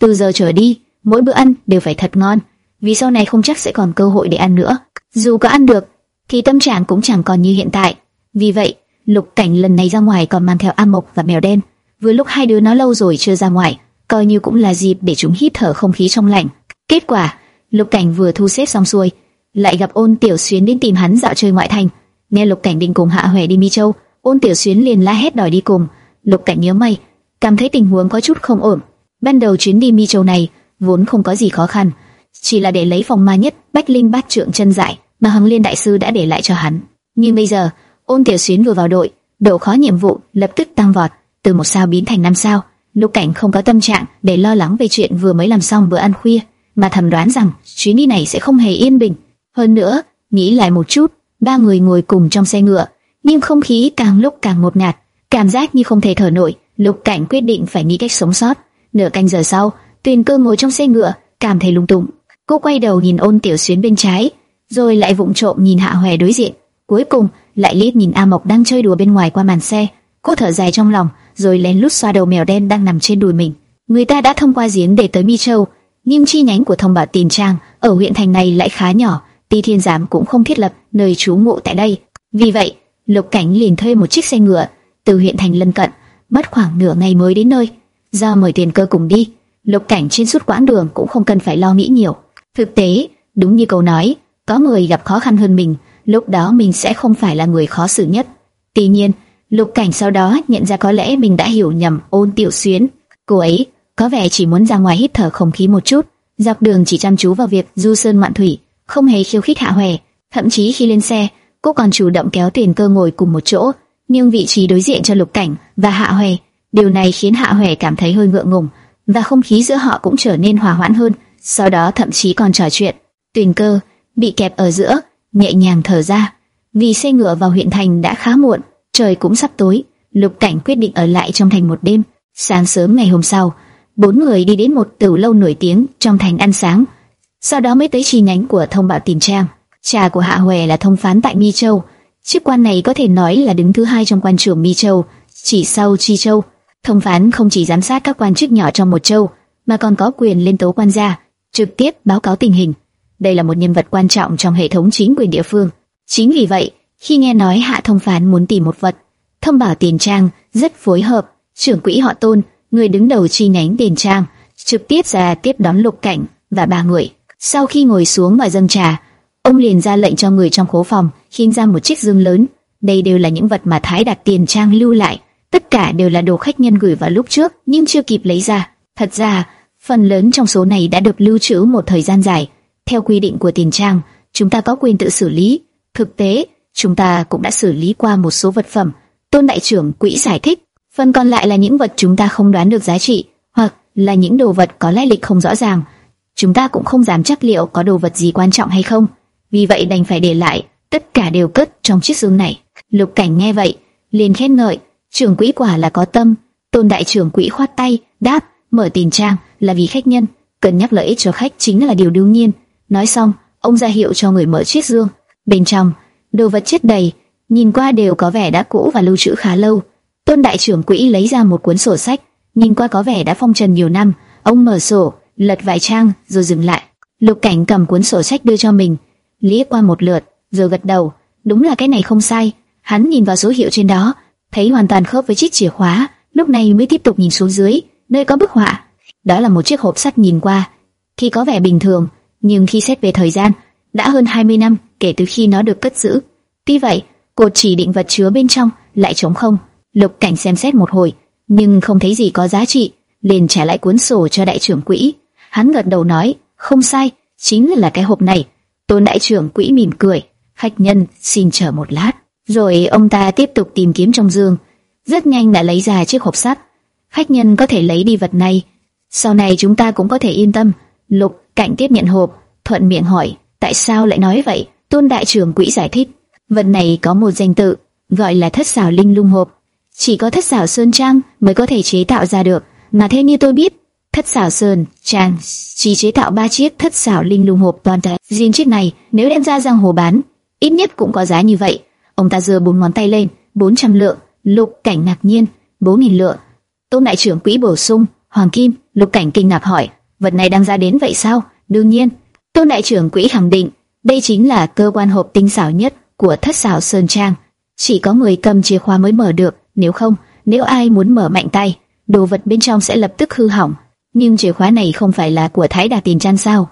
Từ giờ trở đi, mỗi bữa ăn đều phải thật ngon, vì sau này không chắc sẽ còn cơ hội để ăn nữa. Dù có ăn được, thì tâm trạng cũng chẳng còn như hiện tại. Vì vậy, Lục Cảnh lần này ra ngoài còn mang theo A Mộc và mèo đen. Vừa lúc hai đứa nó lâu rồi chưa ra ngoài, coi như cũng là dịp để chúng hít thở không khí trong lành. Kết quả, Lục Cảnh vừa thu xếp xong xuôi, lại gặp Ôn Tiểu Xuyến đến tìm hắn dạo chơi ngoại thành. Nghe Lục Cảnh định cùng Hạ Huệ đi Mi Châu, Ôn Tiểu Xuyến liền la hét đòi đi cùng. Lục Cảnh nhớ mày, cảm thấy tình huống có chút không ổn. Ban đầu chuyến đi Mi Châu này vốn không có gì khó khăn, chỉ là để lấy phòng ma nhất Bách Linh Bát Trượng chân dại mà Hằng Liên đại sư đã để lại cho hắn. Nhưng bây giờ, Ôn Tiểu Xuyến vừa vào đội, độ khó nhiệm vụ lập tức tăng vọt, từ một sao biến thành năm sao. Lục Cảnh không có tâm trạng để lo lắng về chuyện vừa mới làm xong bữa ăn khuya, mà thầm đoán rằng chuyến đi này sẽ không hề yên bình. Hơn nữa, nghĩ lại một chút, ba người ngồi cùng trong xe ngựa, nhưng không khí càng lúc càng ngột ngạt, cảm giác như không thể thở nổi. Lục Cảnh quyết định phải nghĩ cách sống sót. Nửa canh giờ sau, Tuyền Cơ ngồi trong xe ngựa, cảm thấy lung tung. Cô quay đầu nhìn Ôn Tiểu Xuyến bên trái, rồi lại vụng trộm nhìn Hạ Hoè đối diện. Cuối cùng, lại liếc nhìn A Mộc đang chơi đùa bên ngoài qua màn xe. Cô thở dài trong lòng, rồi lén lút xoa đầu mèo đen đang nằm trên đùi mình. Người ta đã thông qua giếng để tới Mi Châu, nhưng chi nhánh của thông bảo tiền trang ở huyện thành này lại khá nhỏ, Ti Thiên Giám cũng không thiết lập nơi trú ngụ tại đây. Vì vậy, Lục Cảnh liền thuê một chiếc xe ngựa từ huyện thành lân cận, mất khoảng nửa ngày mới đến nơi ra mời tiền cơ cùng đi, Lục Cảnh trên suốt quãng đường cũng không cần phải lo nghĩ nhiều. Thực tế, đúng như câu nói, có người gặp khó khăn hơn mình, lúc đó mình sẽ không phải là người khó xử nhất. Tuy nhiên, Lục Cảnh sau đó nhận ra có lẽ mình đã hiểu nhầm Ôn Tiểu Xuyến. Cô ấy có vẻ chỉ muốn ra ngoài hít thở không khí một chút, dọc đường chỉ chăm chú vào việc du sơn ngoạn thủy, không hề khiêu khích Hạ Hoè. Thậm chí khi lên xe, cô còn chủ động kéo tiền cơ ngồi cùng một chỗ, nhưng vị trí đối diện cho Lục Cảnh và Hạ Hoè. Điều này khiến Hạ Huệ cảm thấy hơi ngượng ngùng, và không khí giữa họ cũng trở nên hòa hoãn hơn. Sau đó thậm chí còn trò chuyện. Tuyền cơ bị kẹp ở giữa, nhẹ nhàng thở ra. Vì xe ngựa vào huyện thành đã khá muộn, trời cũng sắp tối. Lục Cảnh quyết định ở lại trong thành một đêm. Sáng sớm ngày hôm sau, bốn người đi đến một tửu lâu nổi tiếng trong thành ăn sáng, sau đó mới tới chi nhánh của thông báo tìm trang. Cha của Hạ Huệ là thông phán tại Mi Châu, chức quan này có thể nói là đứng thứ hai trong quan trường Mi Châu, chỉ sau Chi Châu. Thông phán không chỉ giám sát các quan chức nhỏ trong một châu, mà còn có quyền lên tố quan gia, trực tiếp báo cáo tình hình. Đây là một nhân vật quan trọng trong hệ thống chính quyền địa phương. Chính vì vậy, khi nghe nói Hạ thông phán muốn tìm một vật, thông bảo tiền trang rất phối hợp, trưởng quỹ họ Tôn người đứng đầu chi nhánh tiền trang, trực tiếp ra tiếp đón Lục Cảnh và ba người. Sau khi ngồi xuống và dâng trà, ông liền ra lệnh cho người trong khố phòng khiêng ra một chiếc dương lớn. Đây đều là những vật mà Thái đặt tiền trang lưu lại, tất cả đều là đồ khách nhân gửi vào lúc trước nhưng chưa kịp lấy ra. Thật ra, phần lớn trong số này đã được lưu trữ một thời gian dài. Theo quy định của tiền trang, chúng ta có quyền tự xử lý. Thực tế, chúng ta cũng đã xử lý qua một số vật phẩm. Tôn đại trưởng quỹ giải thích, phần còn lại là những vật chúng ta không đoán được giá trị, hoặc là những đồ vật có lai lịch không rõ ràng. Chúng ta cũng không dám chắc liệu có đồ vật gì quan trọng hay không, vì vậy đành phải để lại, tất cả đều cất trong chiếc dương này. Lục Cảnh nghe vậy, liền khen ngợi, trưởng quỹ quả là có tâm. Tôn đại trưởng quỹ khoát tay, đáp, mở tiền trang là vì khách nhân, cần nhắc lợi ích cho khách chính là điều đương nhiên. Nói xong, ông ra hiệu cho người mở chiếc dương. Bên trong, đồ vật chất đầy, nhìn qua đều có vẻ đã cũ và lưu trữ khá lâu. Tôn đại trưởng quỹ lấy ra một cuốn sổ sách, nhìn qua có vẻ đã phong trần nhiều năm. Ông mở sổ, lật vài trang rồi dừng lại. Lục Cảnh cầm cuốn sổ sách đưa cho mình, liếc qua một lượt, rồi gật đầu. Đúng là cái này không sai. Hắn nhìn vào số hiệu trên đó, thấy hoàn toàn khớp với chiếc chìa khóa. Lúc này mới tiếp tục nhìn xuống dưới, nơi có bức họa. Đó là một chiếc hộp sắt nhìn qua thì có vẻ bình thường, nhưng khi xét về thời gian, đã hơn 20 năm kể từ khi nó được cất giữ. Tuy vậy, cột chỉ định vật chứa bên trong lại trống không. Lục Cảnh xem xét một hồi, nhưng không thấy gì có giá trị, liền trả lại cuốn sổ cho đại trưởng quỹ. Hắn gật đầu nói, không sai, chính là cái hộp này. Tôn đại trưởng quỹ mỉm cười, khách nhân xin chờ một lát. Rồi ông ta tiếp tục tìm kiếm trong giường, rất nhanh đã lấy ra chiếc hộp sắt. Khách nhân có thể lấy đi vật này, sau này chúng ta cũng có thể yên tâm. Lục Cảnh tiếp nhận hộp, thuận miệng hỏi, tại sao lại nói vậy? Tôn đại trưởng quỹ giải thích, vật này có một danh tự, gọi là thất xảo linh lung hộp. Chỉ có thất xảo sơn trang mới có thể chế tạo ra được, mà theo như tôi biết, thất xảo sơn trang chỉ chế tạo ba chiếc thất xảo linh lung hộp toàn thể. Riêng chiếc này, nếu đem ra giang hồ bán, ít nhất cũng có giá như vậy. Ông ta giơ bốn ngón tay lên, 400 lượng. Lục Cảnh ngạc nhiên, 4000 lượng. Tôn đại trưởng quỹ bổ sung, Hoàng Kim. Lục Cảnh kinh ngạc hỏi, vật này đang ra đến vậy sao? Đương nhiên. Tôn đại trưởng quỹ khẳng định, đây chính là cơ quan hộp tinh xảo nhất của thất xảo sơn trang. Chỉ có người cầm chìa khóa mới mở được, nếu không, nếu ai muốn mở mạnh tay, đồ vật bên trong sẽ lập tức hư hỏng. Nhưng chìa khóa này không phải là của Thái Đà Tiền Trang sao?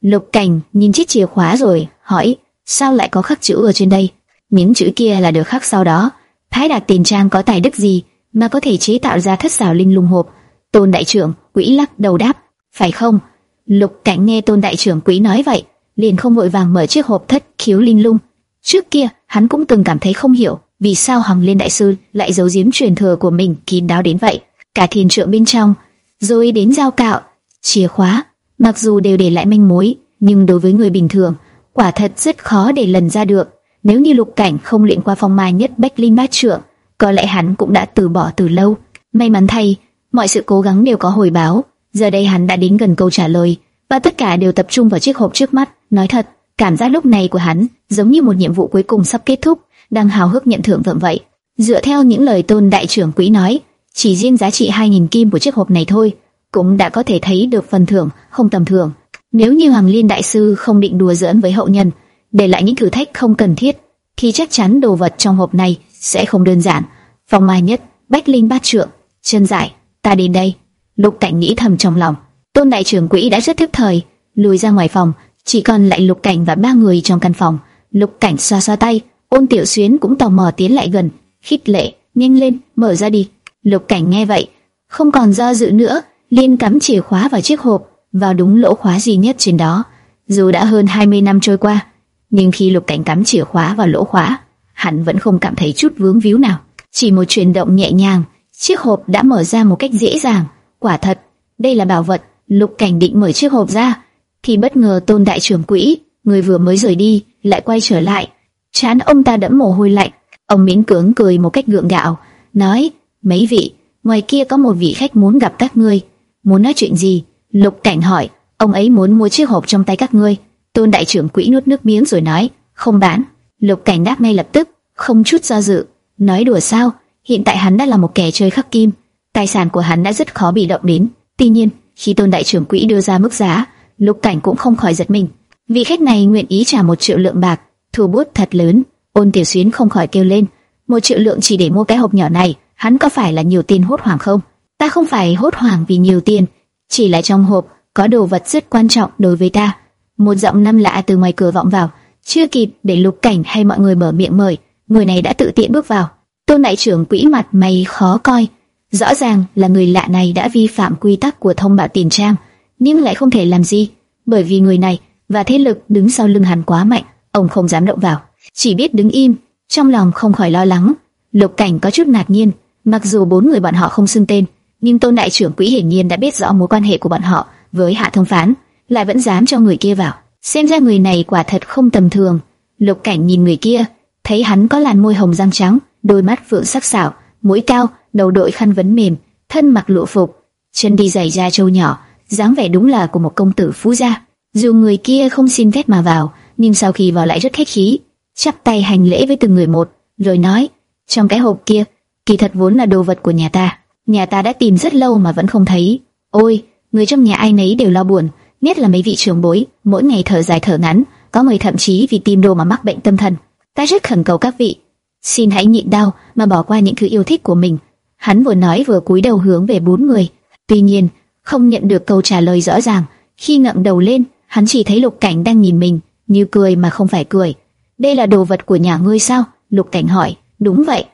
Lục Cảnh nhìn chiếc chìa khóa rồi, hỏi, sao lại có khắc chữ ở trên đây? Những chữ kia là được khắc sau đó. Thái đạt Tiền Trang có tài đức gì mà có thể chế tạo ra thất xảo linh lung hộp? Tôn đại trưởng, quỹ lắc đầu đáp, phải không? Lục Cảnh nghe Tôn đại trưởng quỹ nói vậy, liền không vội vàng mở chiếc hộp thất khiếu linh lung. Trước kia, hắn cũng từng cảm thấy không hiểu, vì sao Hằng Liên đại sư lại giấu giếm truyền thừa của mình kín đáo đến vậy. Cả thiền trượng bên trong, rồi đến giao cạo, chìa khóa, mặc dù đều để lại manh mối, nhưng đối với người bình thường, quả thật rất khó để lần ra được. Nếu như Lục Cảnh không luyện qua phong mai nhất Bách Linh Bát Trượng, có lẽ hắn cũng đã từ bỏ từ lâu. May mắn thay, mọi sự cố gắng đều có hồi báo. Giờ đây hắn đã đến gần câu trả lời, và tất cả đều tập trung vào chiếc hộp trước mắt. Nói thật, cảm giác lúc này của hắn giống như một nhiệm vụ cuối cùng sắp kết thúc, đang hào hức nhận thưởng vượng vậy. Dựa theo những lời tôn đại trưởng quỹ nói, chỉ riêng giá trị 2.000 kim của chiếc hộp này thôi, cũng đã có thể thấy được phần thưởng không tầm thường. Nếu như Hoàng Liên đại sư không định đùa giỡn với hậu nhân, để lại những thử thách không cần thiết, thì chắc chắn đồ vật trong hộp này sẽ không đơn giản. Phong mai nhất, bách linh bát trượng, chân dài, ta đến đây. Lục Cảnh nghĩ thầm trong lòng. Tôn đại trưởng quỹ đã rất thức thời, lùi ra ngoài phòng, chỉ còn lại Lục Cảnh và ba người trong căn phòng. Lục Cảnh xoa xoa tay, Ôn Tiểu Xuyến cũng tò mò tiến lại gần, khít lệ, nhanh lên, mở ra đi. Lục Cảnh nghe vậy, không còn do dự nữa, liền cắm chìa khóa vào chiếc hộp, vào đúng lỗ khóa duy nhất trên đó. Dù đã hơn 20 năm trôi qua, nhưng khi Lục Cảnh cắm chìa khóa vào lỗ khóa, hắn vẫn không cảm thấy chút vướng víu nào. Chỉ một chuyển động nhẹ nhàng, chiếc hộp đã mở ra một cách dễ dàng. Quả thật, đây là bảo vật. Lục Cảnh định mở chiếc hộp ra, thì bất ngờ Tôn đại trưởng quỹ, người vừa mới rời đi, lại quay trở lại. Chán ông ta đẫm mồ hôi lạnh, ông miễn cưỡng cười một cách gượng gạo, nói: "Mấy vị, ngoài kia có một vị khách muốn gặp các ngươi." "Muốn nói chuyện gì?" Lục Cảnh hỏi. "Ông ấy muốn mua chiếc hộp trong tay các ngươi." Tôn đại trưởng quỹ nuốt nước miếng rồi nói: "Không bán." Lục Cảnh đáp ngay lập tức, không chút do dự, nói đùa sao? Hiện tại hắn đã là một kẻ chơi khắc kim, tài sản của hắn đã rất khó bị động đến. Tuy nhiên, khi Tôn đại trưởng quỹ đưa ra mức giá, Lục Cảnh cũng không khỏi giật mình. Vị khách này nguyện ý trả một triệu lượng bạc, thu bút thật lớn. Ôn Tiểu Xuyến không khỏi kêu lên, một triệu lượng chỉ để mua cái hộp nhỏ này, hắn có phải là nhiều tiền hốt hoảng không? Ta không phải hốt hoảng vì nhiều tiền, chỉ là trong hộp có đồ vật rất quan trọng đối với ta. Một giọng năm lạ từ ngoài cửa vọng vào, chưa kịp để Lục Cảnh hay mọi người mở miệng mời, người này đã tự tiện bước vào. Tôn đại trưởng quỹ mặt mày khó coi, rõ ràng là người lạ này đã vi phạm quy tắc của thông báo tiền trang nhưng lại không thể làm gì, bởi vì người này và thế lực đứng sau lưng hắn quá mạnh, ông không dám động vào, chỉ biết đứng im, trong lòng không khỏi lo lắng. Lục Cảnh có chút ngạc nhiên, mặc dù bốn người bọn họ không xưng tên, nhưng Tôn đại trưởng quỹ hiển nhiên đã biết rõ mối quan hệ của bọn họ với Hạ Thông Phán, lại vẫn dám cho người kia vào. Xem ra người này quả thật không tầm thường. Lục Cảnh nhìn người kia, thấy hắn có làn môi hồng răng trắng, đôi mắt phượng sắc sảo, mũi cao, đầu đội khăn vấn mềm, thân mặc lụa phục, chân đi giày da trâu nhỏ, dáng vẻ đúng là của một công tử phú gia. Dù người kia không xin phép mà vào, nhưng sau khi vào lại rất khách khí, chắp tay hành lễ với từng người một, rồi nói: trong cái hộp kia, kỳ thật vốn là đồ vật của nhà ta, nhà ta đã tìm rất lâu mà vẫn không thấy. Ôi, người trong nhà ai nấy đều lo buồn, nhất là mấy vị trưởng bối, mỗi ngày thở dài thở ngắn, có người thậm chí vì tìm đồ mà mắc bệnh tâm thần. Ta rất khẩn cầu các vị, xin hãy nhịn đau mà bỏ qua những thứ yêu thích của mình. Hắn vừa nói vừa cúi đầu hướng về bốn người. Tuy nhiên, không nhận được câu trả lời rõ ràng. Khi ngẩng đầu lên, hắn chỉ thấy Lục Cảnh đang nhìn mình, như cười mà không phải cười. Đây là đồ vật của nhà ngươi sao? Lục Cảnh hỏi. Đúng vậy.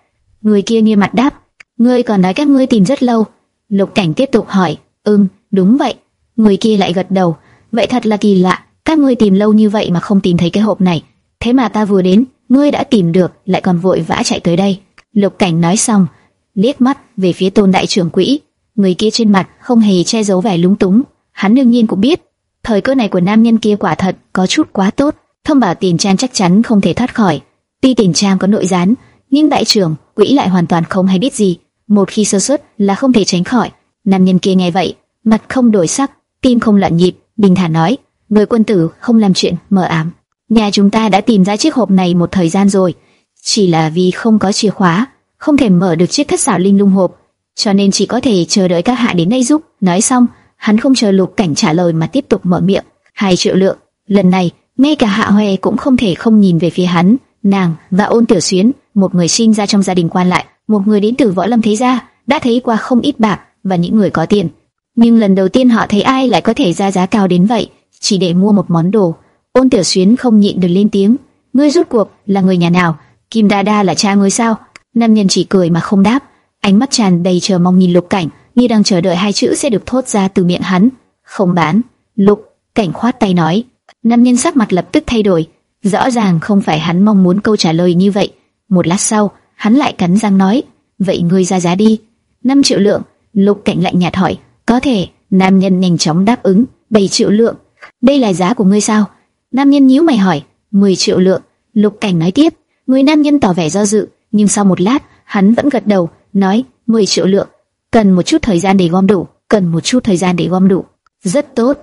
Người kia nghiêm mặt đáp. Ngươi còn nói các ngươi tìm rất lâu. Lục Cảnh tiếp tục hỏi. Ừm, đúng vậy. Người kia lại gật đầu. Vậy thật là kỳ lạ. Các ngươi tìm lâu như vậy mà không tìm thấy cái hộp này. Thế mà ta vừa đến, ngươi đã tìm được, lại còn vội vã chạy tới đây. Lục Cảnh nói xong, liếc mắt về phía Tôn đại trưởng quỹ. Người kia trên mặt không hề che giấu vẻ lúng túng. Hắn đương nhiên cũng biết, thời cơ này của nam nhân kia quả thật có chút quá tốt. Thông bảo tiền trang chắc chắn không thể thoát khỏi. Tuy tiền trang có nội gián, nhưng đại trưởng quỹ lại hoàn toàn không hay biết gì. Một khi sơ suất là không thể tránh khỏi. Nam nhân kia nghe vậy, mặt không đổi sắc, tim không loạn nhịp, bình thản nói: người quân tử không làm chuyện mờ ám. Nhà chúng ta đã tìm ra chiếc hộp này một thời gian rồi, chỉ là vì không có chìa khóa, không thể mở được chiếc thất xảo linh lung hộp, cho nên chỉ có thể chờ đợi các hạ đến đây giúp. Nói xong, hắn không chờ lục cảnh trả lời mà tiếp tục mở miệng. Hai triệu lượng. Lần này, ngay cả hạ hoè cũng không thể không nhìn về phía hắn. Nàng và ôn tiểu xuyến, một người sinh ra trong gia đình quan lại, một người đến từ võ lâm thế gia, đã thấy qua không ít bạc và những người có tiền. Nhưng lần đầu tiên họ thấy ai lại có thể ra giá cao đến vậy, chỉ để mua một món đồ. Ôn Tiểu Xuyến không nhịn được lên tiếng, ngươi rút cuộc là người nhà nào? Kim Đa Đa là cha ngươi sao? Nam nhân chỉ cười mà không đáp, ánh mắt tràn đầy chờ mong nhìn Lục Cảnh, như đang chờ đợi hai chữ sẽ được thốt ra từ miệng hắn. Không bán. Lục Cảnh khoát tay nói. Nam nhân sắc mặt lập tức thay đổi, rõ ràng không phải hắn mong muốn câu trả lời như vậy. Một lát sau, hắn lại cắn răng nói, vậy ngươi ra giá đi. 5 triệu lượng. Lục Cảnh lạnh nhạt hỏi, có thể. Nam nhân nhanh chóng đáp ứng, 7 triệu lượng. Đây là giá của ngươi sao? Nam nhân nhíu mày hỏi, 10 triệu lượng. Lục Cảnh nói tiếp, người nam nhân tỏ vẻ do dự, nhưng sau một lát, hắn vẫn gật đầu, nói, 10 triệu lượng. Cần một chút thời gian để gom đủ, cần một chút thời gian để gom đủ. Rất tốt,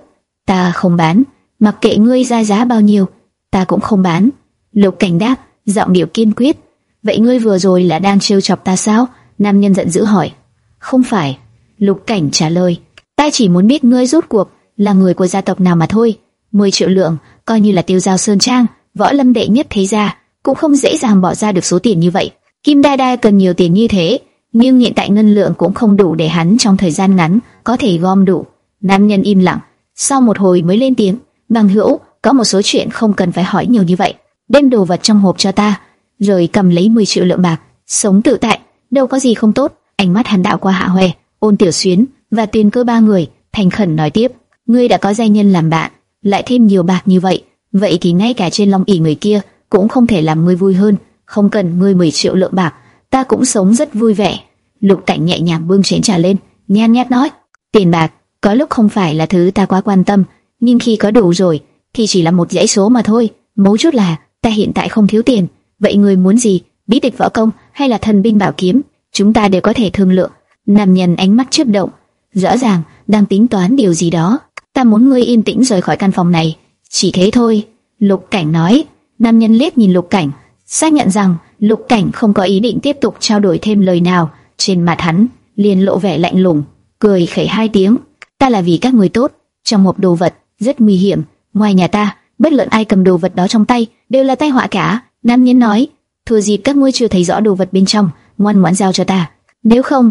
ta không bán, mặc kệ ngươi ra giá bao nhiêu, ta cũng không bán. Lục Cảnh đáp, giọng điệu kiên quyết. Vậy ngươi vừa rồi là đang trêu chọc ta sao? Nam nhân giận dữ hỏi. Không phải. Lục Cảnh trả lời. Ta chỉ muốn biết ngươi rút cuộc là người của gia tộc nào mà thôi. 10 triệu lượng, coi như là tiêu giao sơn trang, võ lâm đệ nhất thế gia, cũng không dễ dàng bỏ ra được số tiền như vậy. Kim Đa Đa cần nhiều tiền như thế, nhưng hiện tại ngân lượng cũng không đủ để hắn trong thời gian ngắn có thể gom đủ. Nam nhân im lặng, sau một hồi mới lên tiếng, "Bằng hữu, có một số chuyện không cần phải hỏi nhiều như vậy, đem đồ vật trong hộp cho ta." Rồi cầm lấy 10 triệu lượng bạc, sống tự tại, đâu có gì không tốt. Ánh mắt hắn đạo qua Hạ Hoè, Ôn Tiểu Xuyến và Tiền Cơ ba người, thành khẩn nói tiếp, "Ngươi đã có gia nhân làm bạn, lại thêm nhiều bạc như vậy, vậy thì ngay cả trên long ỷ người kia cũng không thể làm ngươi vui hơn, không cần ngươi 10 triệu lượng bạc, ta cũng sống rất vui vẻ. Lục Cảnh nhẹ nhàng bưng chén trà lên, nhan nhát nói, tiền bạc có lúc không phải là thứ ta quá quan tâm, nhưng khi có đủ rồi thì chỉ là một dãy số mà thôi. Mấu chốt là ta hiện tại không thiếu tiền, vậy ngươi muốn gì? Bí tịch võ công hay là thần binh bảo kiếm? Chúng ta đều có thể thương lượng. Nam nhân ánh mắt chớp động, rõ ràng đang tính toán điều gì đó ta muốn ngươi yên tĩnh rời khỏi căn phòng này, chỉ thế thôi." Lục Cảnh nói. Nam nhân liếc nhìn Lục Cảnh, xác nhận rằng Lục Cảnh không có ý định tiếp tục trao đổi thêm lời nào. Trên mặt hắn liền lộ vẻ lạnh lùng, cười khẩy hai tiếng. "Ta là vì các người tốt, trong hộp đồ vật rất nguy hiểm, ngoài nhà ta, bất luận ai cầm đồ vật đó trong tay đều là tai họa cả." Nam nhân nói. "Thừa dịp các ngươi chưa thấy rõ đồ vật bên trong, ngoan ngoãn giao cho ta, nếu không,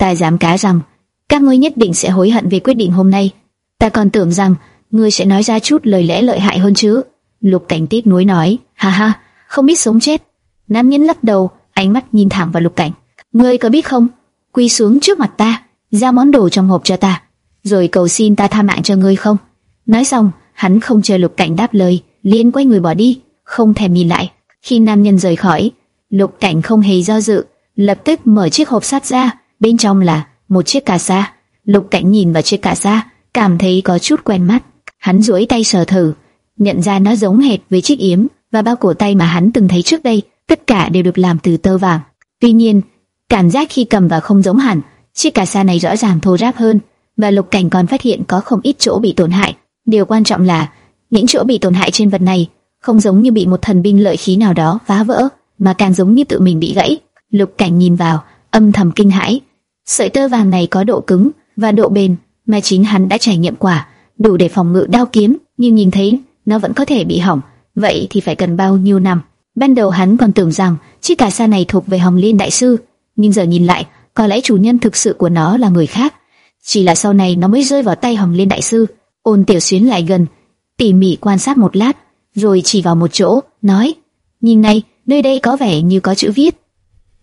ta dám cá rằng các ngươi nhất định sẽ hối hận về quyết định hôm nay." Ta còn tưởng rằng ngươi sẽ nói ra chút lời lẽ lợi hại hơn chứ. Lục Cảnh tiếc nuối nói, ha ha, không biết sống chết. Nam nhân lắc đầu, ánh mắt nhìn thẳng vào Lục Cảnh. Ngươi có biết không? Quỳ xuống trước mặt ta, giao món đồ trong hộp cho ta, rồi cầu xin ta tha mạng cho ngươi không? Nói xong, hắn không chờ Lục Cảnh đáp lời, liền quay người bỏ đi, không thèm nhìn lại. Khi nam nhân rời khỏi, Lục Cảnh không hề do dự, lập tức mở chiếc hộp sắt ra, bên trong là một chiếc cà sa. Lục Cảnh nhìn vào chiếc cà sa, cảm thấy có chút quen mắt. Hắn duỗi tay sờ thử, nhận ra nó giống hệt với chiếc yếm và bao cổ tay mà hắn từng thấy trước đây, tất cả đều được làm từ tơ vàng. Tuy nhiên, cảm giác khi cầm vào không giống hẳn, chiếc cà sa này rõ ràng thô ráp hơn, và Lục Cảnh còn phát hiện có không ít chỗ bị tổn hại. Điều quan trọng là những chỗ bị tổn hại trên vật này không giống như bị một thần binh lợi khí nào đó phá vỡ, mà càng giống như tự mình bị gãy. Lục Cảnh nhìn vào, âm thầm kinh hãi. Sợi tơ vàng này có độ cứng và độ bền mà chính hắn đã trải nghiệm qua, đủ để phòng ngự đao kiếm, nhưng nhìn thấy nó vẫn có thể bị hỏng, vậy thì phải cần bao nhiêu năm? Ban đầu hắn còn tưởng rằng chiếc cà sa này thuộc về Hồng Liên đại sư, nhưng giờ nhìn lại, có lẽ chủ nhân thực sự của nó là người khác. chỉ là sau này nó mới rơi vào tay Hồng Liên đại sư. Ôn Tiểu Xuyến lại gần, tỉ mỉ quan sát một lát, rồi chỉ vào một chỗ, nói: "Nhìn này, nơi đây có vẻ như có chữ viết."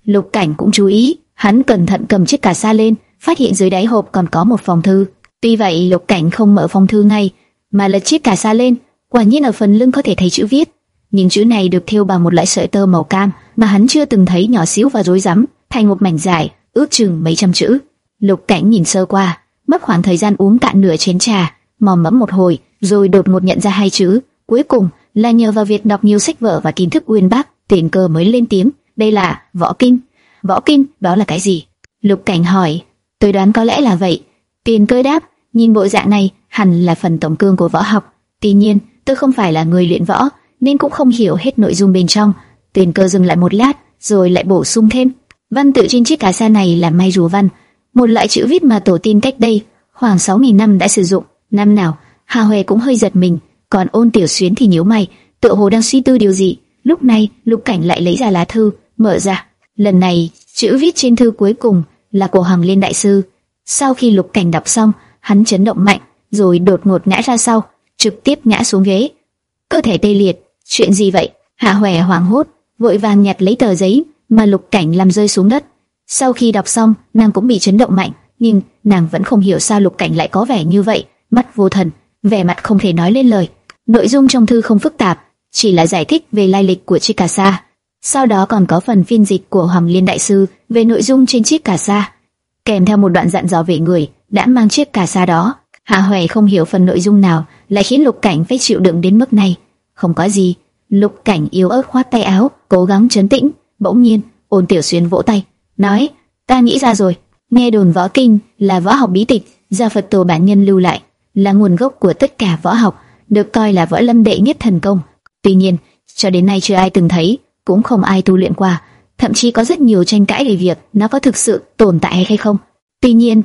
Lục Cảnh cũng chú ý, hắn cẩn thận cầm chiếc cà sa lên, phát hiện dưới đáy hộp còn có một phòng thư. Tuy vậy, Lục Cảnh không mở phong thư ngay, mà lật chiếc cà sa lên, quả nhiên ở phần lưng có thể thấy chữ viết. Những chữ này được thêu bằng một loại sợi tơ màu cam mà hắn chưa từng thấy nhỏ xíu và rối rắm, thành một mảnh dài, ước chừng mấy trăm chữ. Lục Cảnh nhìn sơ qua, mất khoảng thời gian uống cạn nửa chén trà, mò mẫm một hồi, rồi đột ngột nhận ra hai chữ. Cuối cùng là nhờ vào việc đọc nhiều sách vở và kiến thức uyên bác, tiền cơ mới lên tiếng. Đây là võ kinh. Võ kinh, đó là cái gì? Lục Cảnh hỏi. Tôi đoán có lẽ là vậy. Tiền cơ đáp, nhìn bộ dạng này, hẳn là phần tổng cương của võ học. Tuy nhiên, tôi không phải là người luyện võ, nên cũng không hiểu hết nội dung bên trong. Tiền cơ dừng lại một lát, rồi lại bổ sung thêm. Văn tự trên chiếc cá sa này là may rùa văn, một loại chữ viết mà tổ tiên cách đây khoảng 6.000 năm đã sử dụng. Năm nào, Hà Huệ cũng hơi giật mình, còn ôn tiểu xuyến thì nhíu mày, tựa hồ đang suy tư điều gì. Lúc này, Lục Cảnh lại lấy ra lá thư, mở ra. Lần này, chữ viết trên thư cuối cùng là của Hoàng Liên đại sư. Sau khi Lục Cảnh đọc xong, hắn chấn động mạnh, rồi đột ngột ngã ra sau, trực tiếp ngã xuống ghế. Cơ thể tê liệt, chuyện gì vậy? Hạ Hoè hoảng hốt, vội vàng nhặt lấy tờ giấy mà Lục Cảnh làm rơi xuống đất. Sau khi đọc xong, nàng cũng bị chấn động mạnh, nhưng nàng vẫn không hiểu sao Lục Cảnh lại có vẻ như vậy, mắt vô thần, vẻ mặt không thể nói lên lời. Nội dung trong thư không phức tạp, chỉ là giải thích về lai lịch của Chikasa sa. Sau đó còn có phần phiên dịch của Hoàng Liên đại sư về nội dung trên chiếc cà sa, kèm theo một đoạn dặn dò về người đã mang chiếc cà sa đó. Hạ Hoè không hiểu phần nội dung nào lại khiến Lục Cảnh phải chịu đựng đến mức này. Không có gì, Lục Cảnh yếu ớt khoát tay áo, cố gắng trấn tĩnh. Bỗng nhiên, Ôn Tiểu Xuyên vỗ tay, nói: "Ta nghĩ ra rồi, nghe đồn võ kinh là võ học bí tịch do Phật tổ bản nhân lưu lại, là nguồn gốc của tất cả võ học, được coi là võ lâm đệ nhất thần công. Tuy nhiên, cho đến nay chưa ai từng thấy, cũng không ai tu luyện qua, thậm chí có rất nhiều tranh cãi về việc nó có thực sự tồn tại hay không. Tuy nhiên,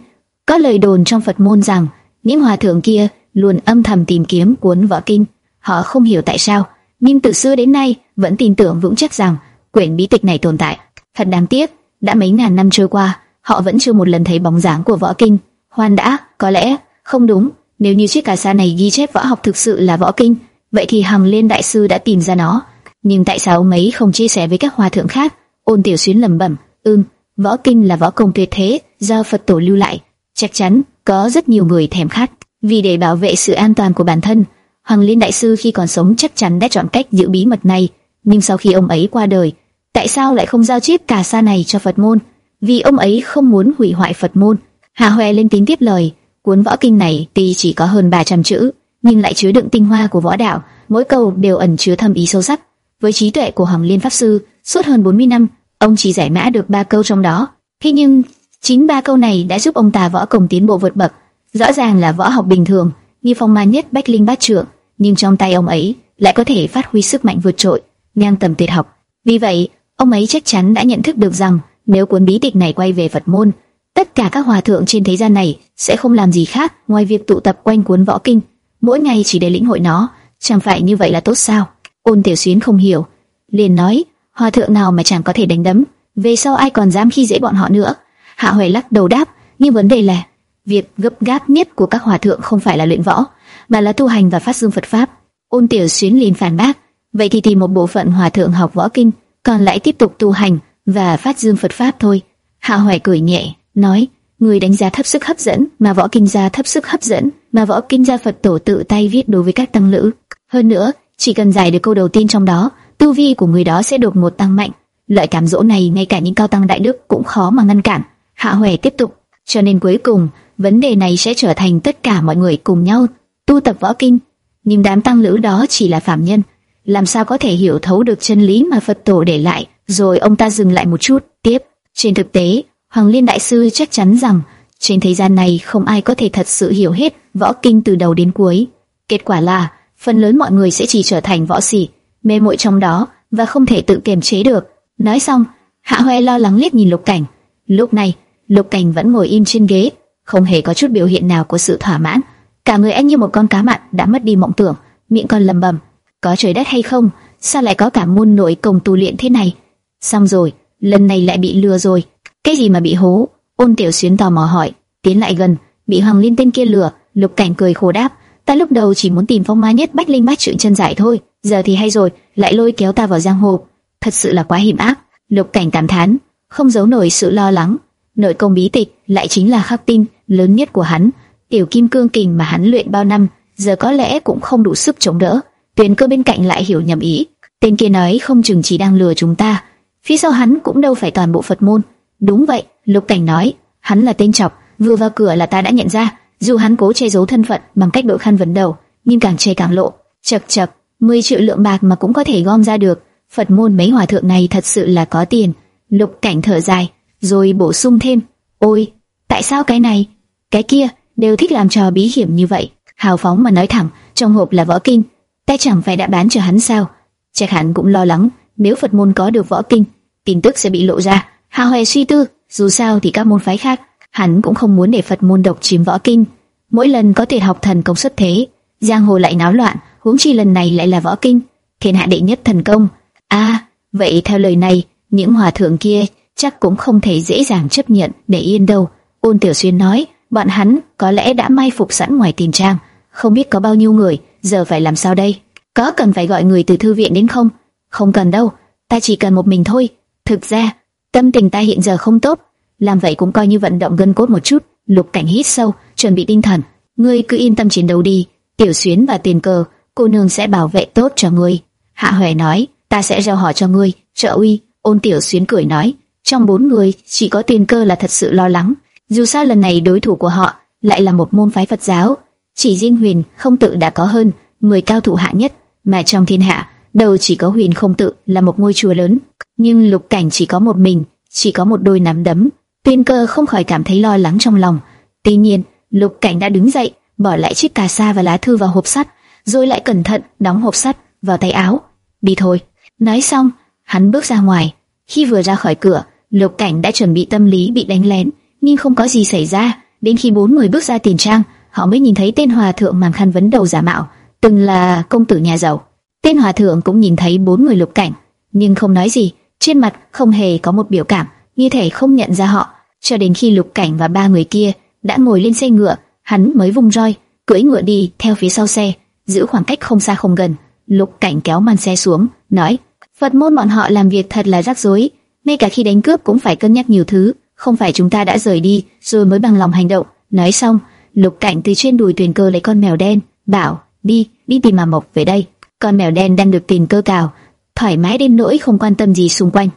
có lời đồn trong Phật môn rằng những hòa thượng kia luôn âm thầm tìm kiếm cuốn võ kinh, họ không hiểu tại sao, nhưng từ xưa đến nay vẫn tin tưởng vững chắc rằng quyển bí tịch này tồn tại. Thật đáng tiếc, đã mấy ngàn năm trôi qua, họ vẫn chưa một lần thấy bóng dáng của võ kinh. Hoan đã, có lẽ, không đúng, nếu như chiếc cà sa này ghi chép võ học thực sự là võ kinh, vậy thì Hằng Liên đại sư đã tìm ra nó. Nhưng tại sao ông ấy không chia sẻ với các hòa thượng khác? Ôn Tiểu Xuyến lẩm bẩm, "Ừm, võ kinh là võ công tuyệt thế do Phật tổ lưu lại, chắc chắn có rất nhiều người thèm khát. Vì để bảo vệ sự an toàn của bản thân, Hoàng Liên đại sư khi còn sống chắc chắn đã chọn cách giữ bí mật này, nhưng sau khi ông ấy qua đời, tại sao lại không giao chiếc cà sa này cho Phật môn? Vì ông ấy không muốn hủy hoại Phật môn." Hà Hoè lên tiếng tiếp lời, cuốn võ kinh này tuy chỉ có hơn 300 chữ, nhưng lại chứa đựng tinh hoa của võ đạo, mỗi câu đều ẩn chứa thâm ý sâu sắc. Với trí tuệ của Hoàng Liên pháp sư, suốt hơn 40 năm, ông chỉ giải mã được ba câu trong đó. Thế nhưng, chính ba câu này đã giúp ông ta võ công tiến bộ vượt bậc. Rõ ràng là võ học bình thường, như phong ma nhất bách linh bát trượng, nhưng trong tay ông ấy lại có thể phát huy sức mạnh vượt trội, ngang tầm tuyệt học. Vì vậy, ông ấy chắc chắn đã nhận thức được rằng nếu cuốn bí tịch này quay về Phật môn, tất cả các hòa thượng trên thế gian này sẽ không làm gì khác ngoài việc tụ tập quanh cuốn võ kinh, mỗi ngày chỉ để lĩnh hội nó, chẳng phải như vậy là tốt sao? Ôn Tiểu Xuyến không hiểu, liền nói, hòa thượng nào mà chẳng có thể đánh đấm, về sau ai còn dám khi dễ bọn họ nữa? Hạ Huệ lắc đầu đáp, nhưng vấn đề là việc gấp gáp nhất của các hòa thượng không phải là luyện võ, mà là tu hành và phát dương Phật pháp. Ôn Tiểu Xuyến liền phản bác, vậy thì tìm một bộ phận hòa thượng học võ kinh, còn lại tiếp tục tu hành và phát dương Phật pháp thôi. Hạ Huệ cười nhẹ, nói, người đánh giá thấp sức hấp dẫn, mà võ kinh gia thấp sức hấp dẫn, mà võ kinh gia Phật tổ tự tay viết đối với các tăng lữ. Hơn nữa, chỉ cần giải được câu đầu tiên trong đó, tu vi của người đó sẽ đột ngột tăng mạnh. Loại cảm dỗ này ngay cả những cao tăng đại đức cũng khó mà ngăn cản. Hạ Huệ tiếp tục, cho nên cuối cùng, vấn đề này sẽ trở thành tất cả mọi người cùng nhau tu tập võ kinh. Nhưng đám tăng lữ đó chỉ là phạm nhân, làm sao có thể hiểu thấu được chân lý mà Phật tổ để lại? Rồi ông ta dừng lại một chút, tiếp. Trên thực tế, Hoàng Liên Đại Sư chắc chắn rằng trên thế gian này không ai có thể thật sự hiểu hết võ kinh từ đầu đến cuối. Kết quả là phần lớn mọi người sẽ chỉ trở thành võ sĩ, mê muội trong đó và không thể tự kiềm chế được. Nói xong, Hạ Hoè lo lắng liếc nhìn Lục Cảnh. Lúc này, Lục Cảnh vẫn ngồi im trên ghế, không hề có chút biểu hiện nào của sự thỏa mãn. Cả người anh như một con cá mặn đã mất đi mộng tưởng, miệng còn lầm bầm: có trời đất hay không? Sao lại có cả môn nội công tu luyện thế này? Xong rồi, lần này lại bị lừa rồi. Cái gì mà bị hố? Ôn Tiểu Xuyến tò mò hỏi, tiến lại gần, bị Hoàng Liên tên kia lừa. Lục Cảnh cười khổ đáp, ta lúc đầu chỉ muốn tìm phong ma nhất bách linh bách trượng chân giải thôi, giờ thì hay rồi, lại lôi kéo ta vào giang hồ, thật sự là quá hiểm ác. Lục Cảnh cảm thán, không giấu nổi sự lo lắng. Nội công bí tịch lại chính là khắc tinh lớn nhất của hắn, tiểu kim cương kình mà hắn luyện bao năm, giờ có lẽ cũng không đủ sức chống đỡ. Tuyền cơ bên cạnh lại hiểu nhầm ý, tên kia nói không chừng chỉ đang lừa chúng ta. Phía sau hắn cũng đâu phải toàn bộ Phật môn. Đúng vậy, Lục Cảnh nói, hắn là tên chọc, vừa vào cửa là ta đã nhận ra. Dù hắn cố che giấu thân phận bằng cách đội khăn vấn đầu, nhưng càng che càng lộ. chập chập 10 triệu lượng bạc mà cũng có thể gom ra được. Phật môn mấy hòa thượng này thật sự là có tiền. Lục Cảnh thở dài, rồi bổ sung thêm, ôi, tại sao cái này, cái kia đều thích làm trò bí hiểm như vậy? Hào phóng mà nói thẳng, trong hộp là võ kinh, ta chẳng phải đã bán cho hắn sao? Chắc hắn cũng lo lắng, nếu Phật môn có được võ kinh, tin tức sẽ bị lộ ra. Hà Hoè suy tư, dù sao thì các môn phái khác, hắn cũng không muốn để Phật môn độc chiếm võ kinh. Mỗi lần có thể học thần công xuất thế, giang hồ lại náo loạn, huống chi lần này lại là võ kinh, thiên hạ đệ nhất thần công. A, à, vậy theo lời này, những hòa thượng kia chắc cũng không thể dễ dàng chấp nhận để yên đâu. Ôn Tiểu Xuyên nói, bọn hắn có lẽ đã mai phục sẵn ngoài tiền trang, không biết có bao nhiêu người, giờ phải làm sao đây? Có cần phải gọi người từ thư viện đến không? Không cần đâu, ta chỉ cần một mình thôi. Thực ra, tâm tình ta hiện giờ không tốt, làm vậy cũng coi như vận động gân cốt một chút. Lục Cảnh hít sâu, chuẩn bị tinh thần. Ngươi cứ yên tâm chiến đấu đi, Tiểu Xuyến và Tiền Cờ, cô nương sẽ bảo vệ tốt cho ngươi. Hạ Huệ nói, ta sẽ giao họ cho ngươi. Trợ uy, ôn Tiểu Xuyến cười nói, trong bốn người chỉ có Tiền Cơ là thật sự lo lắng. Dù sao lần này đối thủ của họ lại là một môn phái Phật giáo, chỉ riêng Huyền không tự đã có hơn 10 cao thủ hạ nhất, mà trong thiên hạ đầu chỉ có Huyền không tự là một ngôi chùa lớn, nhưng Lục Cảnh chỉ có một mình, chỉ có một đôi nắm đấm. Tiên cơ không khỏi cảm thấy lo lắng trong lòng. Tuy nhiên, Lục Cảnh đã đứng dậy, bỏ lại chiếc cà sa và lá thư vào hộp sắt, rồi lại cẩn thận đóng hộp sắt vào tay áo. Đi thôi. Nói xong, hắn bước ra ngoài. Khi vừa ra khỏi cửa, Lục Cảnh đã chuẩn bị tâm lý bị đánh lén, nhưng không có gì xảy ra. Đến khi bốn người bước ra tiền trang, họ mới nhìn thấy tên hòa thượng màn khăn vấn đầu giả mạo, từng là công tử nhà giàu. Tên hòa thượng cũng nhìn thấy bốn người lục cảnh, nhưng không nói gì, trên mặt không hề có một biểu cảm, như thể không nhận ra họ. Cho đến khi lục cảnh và ba người kia đã ngồi lên xe ngựa, hắn mới vùng roi, cưỡi ngựa đi theo phía sau xe, giữ khoảng cách không xa không gần. Lục cảnh kéo màn xe xuống, nói: Phật môn bọn họ làm việc thật là rắc rối, ngay cả khi đánh cướp cũng phải cân nhắc nhiều thứ, không phải chúng ta đã rời đi rồi mới bằng lòng hành động. Nói xong, Lục Cảnh từ trên đùi Tuyền Cơ lấy con mèo đen, bảo: "Đi, đi tìm mà mộc về đây." Con mèo đen đang được Tuyền Cơ cào, thoải mái đến nỗi không quan tâm gì xung quanh.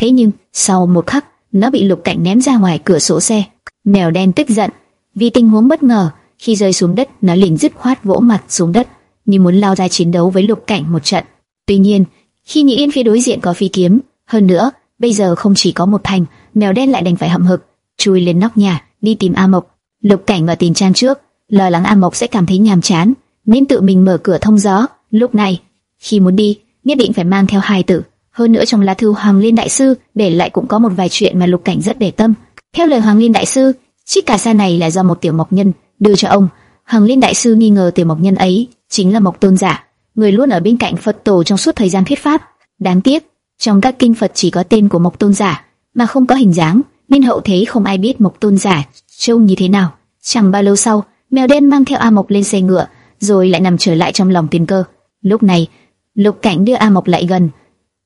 Thế nhưng, sau một khắc, nó bị Lục Cảnh ném ra ngoài cửa sổ xe. Mèo đen tức giận, vì tình huống bất ngờ, khi rơi xuống đất, nó liền dứt khoát vỗ mặt xuống đất, như muốn lao ra chiến đấu với Lục Cảnh một trận. Tuy nhiên, khi nghĩ Yên phía đối diện có phi kiếm, hơn nữa, bây giờ không chỉ có một thành, mèo đen lại đành phải hậm hực, chui lên nóc nhà, đi tìm A Mộc. Lục Cảnh ở tìm trang trước, lo lắng A Mộc sẽ cảm thấy nhàm chán, nên tự mình mở cửa thông gió. Lúc này, khi muốn đi, nhất định phải mang theo hai tử. Hơn nữa trong lá thư Hoàng Liên đại sư để lại cũng có một vài chuyện mà Lục Cảnh rất để tâm. Theo lời Hoàng Liên đại sư, chiếc cà sa này là do một tiểu mộc nhân đưa cho ông. Hoàng Liên đại sư nghi ngờ tiểu mộc nhân ấy chính là Mộc Tôn giả, người luôn ở bên cạnh Phật tổ trong suốt thời gian thuyết pháp. Đáng tiếc, trong các kinh Phật chỉ có tên của Mộc Tôn giả, mà không có hình dáng, nên hậu thế không ai biết Mộc Tôn giả trông như thế nào. Chẳng bao lâu sau, mèo đen mang theo A Mộc lên xe ngựa, rồi lại nằm trở lại trong lòng tiền cơ. Lúc này, Lục Cảnh đưa A Mộc lại gần,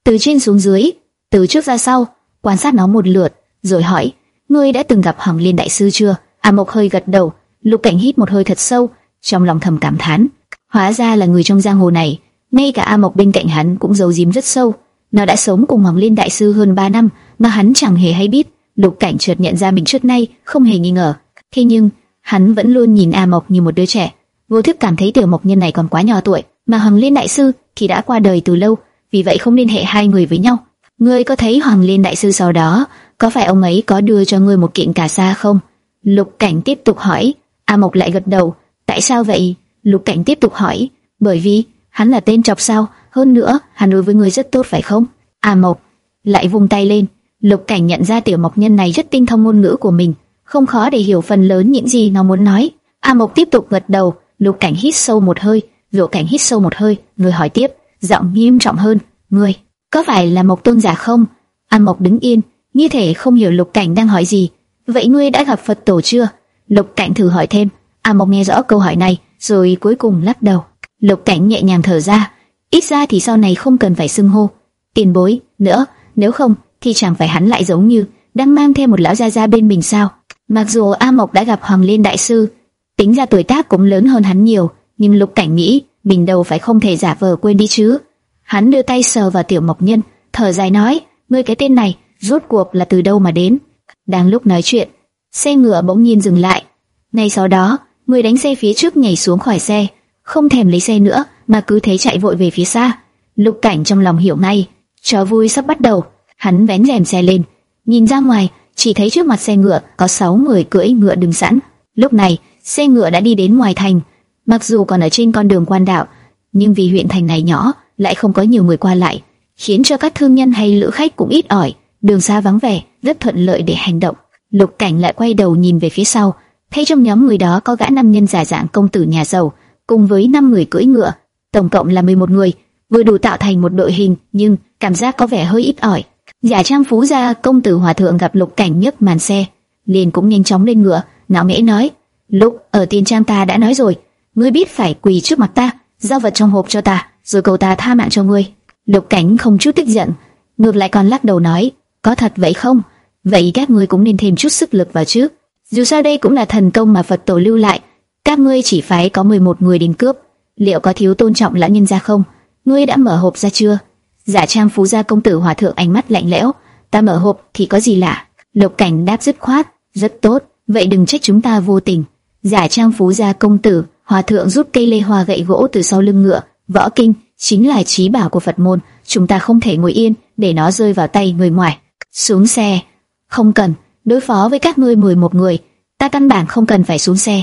từ trên xuống dưới, từ trước ra sau, quan sát nó một lượt, rồi hỏi: "Ngươi đã từng gặp Hoàng Liên đại sư chưa?" A Mộc hơi gật đầu, Lục Cảnh hít một hơi thật sâu, trong lòng thầm cảm thán, hóa ra là người trong giang hồ này, ngay cả A Mộc bên cạnh hắn cũng giấu giếm rất sâu. Nó đã sống cùng Hoàng Liên đại sư hơn 3 năm mà hắn chẳng hề hay biết. Lục Cảnh chợt nhận ra mình trước nay không hề nghi ngờ. Thế nhưng, hắn vẫn luôn nhìn A Mộc như một đứa trẻ, vô thức cảm thấy tiểu Mộc nhân này còn quá nhỏ tuổi, mà Hoàng Liên đại sư thì đã qua đời từ lâu, vì vậy không liên hệ hai người với nhau. Ngươi có thấy Hoàng Liên đại sư sau đó, có phải ông ấy có đưa cho ngươi một kiện cà sa không? Lục Cảnh tiếp tục hỏi. A Mộc lại gật đầu. Tại sao vậy? Lục Cảnh tiếp tục hỏi. Bởi vì hắn là tên chọc sao? Hơn nữa, hắn đối với ngươi rất tốt phải không? A Mộc lại vung tay lên. Lục Cảnh nhận ra tiểu Mộc nhân này rất tinh thông ngôn ngữ của mình, không khó để hiểu phần lớn những gì nó muốn nói. A Mộc tiếp tục gật đầu, Lục Cảnh hít sâu một hơi, Lục Cảnh hít sâu một hơi, người hỏi tiếp, giọng nghiêm trọng hơn, "Ngươi, có phải là Mộc tôn giả không?" A Mộc đứng yên, như thể không hiểu Lục Cảnh đang hỏi gì. "Vậy ngươi đã gặp Phật tổ chưa?" Lục Cảnh thử hỏi thêm. A Mộc nghe rõ câu hỏi này, rồi cuối cùng lắc đầu. Lục Cảnh nhẹ nhàng thở ra, ít ra thì sau này không cần phải xưng hô tiền bối nữa, nếu không thì chẳng phải hắn lại giống như đang mang theo một lão gia gia bên mình sao? Mặc dù A Mộc đã gặp Hoàng Liên đại sư, tính ra tuổi tác cũng lớn hơn hắn nhiều, nhưng Lục Cảnh nghĩ mình đâu phải không thể giả vờ quên đi chứ. Hắn đưa tay sờ vào Tiểu Mộc Nhân, thở dài nói: "Ngươi cái tên này, rốt cuộc là từ đâu mà đến?" Đang lúc nói chuyện, xe ngựa bỗng nhiên dừng lại. Ngay sau đó, người đánh xe phía trước nhảy xuống khỏi xe, không thèm lấy xe nữa, mà cứ thế chạy vội về phía xa. Lục Cảnh trong lòng hiểu ngay, trò vui sắp bắt đầu. Hắn vén rèm xe lên, nhìn ra ngoài, chỉ thấy trước mặt xe ngựa có sáu người cưỡi ngựa đứng sẵn. Lúc này, xe ngựa đã đi đến ngoài thành. Mặc dù còn ở trên con đường quan đạo, nhưng vì huyện thành này nhỏ, lại không có nhiều người qua lại, khiến cho các thương nhân hay lữ khách cũng ít ỏi. Đường xa vắng vẻ, rất thuận lợi để hành động. Lục Cảnh lại quay đầu nhìn về phía sau, thấy trong nhóm người đó có gã nam nhân giả dạng công tử nhà giàu, cùng với năm người cưỡi ngựa, tổng cộng là 11 người, vừa đủ tạo thành một đội hình, nhưng cảm giác có vẻ hơi ít ỏi. Giả trang phú gia công tử hòa thượng gặp Lục Cảnh nhấc màn xe, liền cũng nhanh chóng lên ngựa, ngạo nghễ nói: "Lục, ở tiên trang ta đã nói rồi, ngươi biết phải quỳ trước mặt ta, giao vật trong hộp cho ta, rồi cầu ta tha mạng cho ngươi." Lục Cảnh không chút tức giận, ngược lại còn lắc đầu nói: "Có thật vậy không? Vậy các ngươi cũng nên thêm chút sức lực vào chứ. Dù sao đây cũng là thần công mà Phật tổ lưu lại." các ngươi chỉ phải có 11 người đến cướp, liệu có thiếu tôn trọng lão nhân gia không? Ngươi đã mở hộp ra chưa? Giả trang phú gia công tử hòa thượng ánh mắt lạnh lẽo, ta mở hộp thì có gì lạ? Lục Cảnh đáp dứt khoát, rất tốt, vậy đừng trách chúng ta vô tình. Giả trang phú gia công tử, hòa thượng rút cây lê hoa gậy gỗ từ sau lưng ngựa, võ kinh chính là trí bảo của Phật môn, chúng ta không thể ngồi yên để nó rơi vào tay người ngoài. Xuống xe, không cần, đối phó với các ngươi 11 người, ta căn bản không cần phải xuống xe.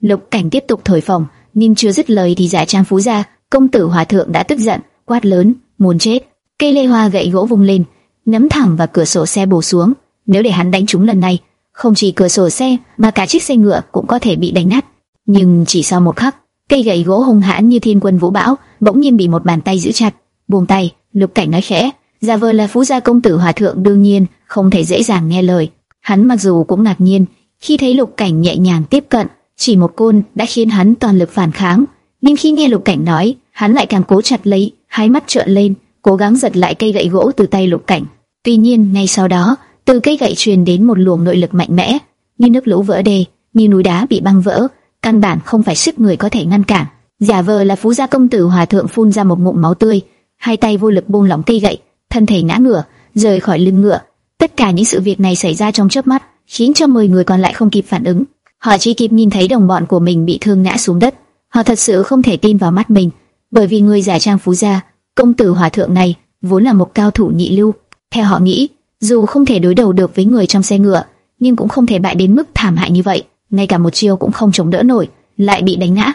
Lục Cảnh tiếp tục thổi phồng, nhưng chưa dứt lời thì giả trang phú gia, công tử hòa thượng đã tức giận, quát lớn, muốn chết. Cây lê hoa gậy gỗ vung lên, nắm thẳng vào cửa sổ xe bổ xuống. Nếu để hắn đánh trúng lần này, không chỉ cửa sổ xe mà cả chiếc xe ngựa cũng có thể bị đánh nát. Nhưng chỉ sau một khắc, cây gậy gỗ hung hãn như thiên quân vũ bão, bỗng nhiên bị một bàn tay giữ chặt. Buông tay, Lục Cảnh nói khẽ, Gia vờ là phú gia công tử hòa thượng đương nhiên không thể dễ dàng nghe lời. Hắn mặc dù cũng ngạc nhiên khi thấy Lục Cảnh nhẹ nhàng tiếp cận, chỉ một côn đã khiến hắn toàn lực phản kháng, nhưng khi nghe Lục Cảnh nói, hắn lại càng cố chặt lấy, hai mắt trợn lên, cố gắng giật lại cây gậy gỗ từ tay Lục Cảnh. Tuy nhiên, ngay sau đó, từ cây gậy truyền đến một luồng nội lực mạnh mẽ, như nước lũ vỡ đê, như núi đá bị băng vỡ, căn bản không phải sức người có thể ngăn cản. Giả vờ là phú gia công tử hòa thượng phun ra một ngụm máu tươi, hai tay vô lực buông lỏng cây gậy, thân thể ngã ngửa, rời khỏi lưng ngựa. Tất cả những sự việc này xảy ra trong chớp mắt, khiến cho 10 người còn lại không kịp phản ứng. Họ chỉ kịp nhìn thấy đồng bọn của mình bị thương ngã xuống đất. Họ thật sự không thể tin vào mắt mình, bởi vì người giả trang phú gia, công tử hòa thượng này vốn là một cao thủ nhị lưu. Theo họ nghĩ, dù không thể đối đầu được với người trong xe ngựa, nhưng cũng không thể bại đến mức thảm hại như vậy. Ngay cả một chiêu cũng không chống đỡ nổi, lại bị đánh ngã.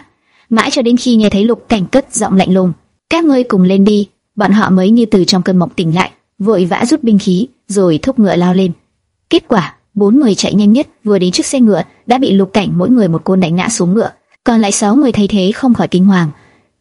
Mãi cho đến khi nghe thấy Lục Cảnh cất giọng lạnh lùng, các ngươi cùng lên đi. Bọn họ mới như từ trong cơn mộng tỉnh lại, vội vã rút binh khí, rồi thúc ngựa lao lên. Kết quả bốn người chạy nhanh nhất vừa đến trước xe ngựa đã bị lục cảnh mỗi người một côn đánh ngã xuống ngựa, còn lại sáu người thấy thế không khỏi kinh hoàng.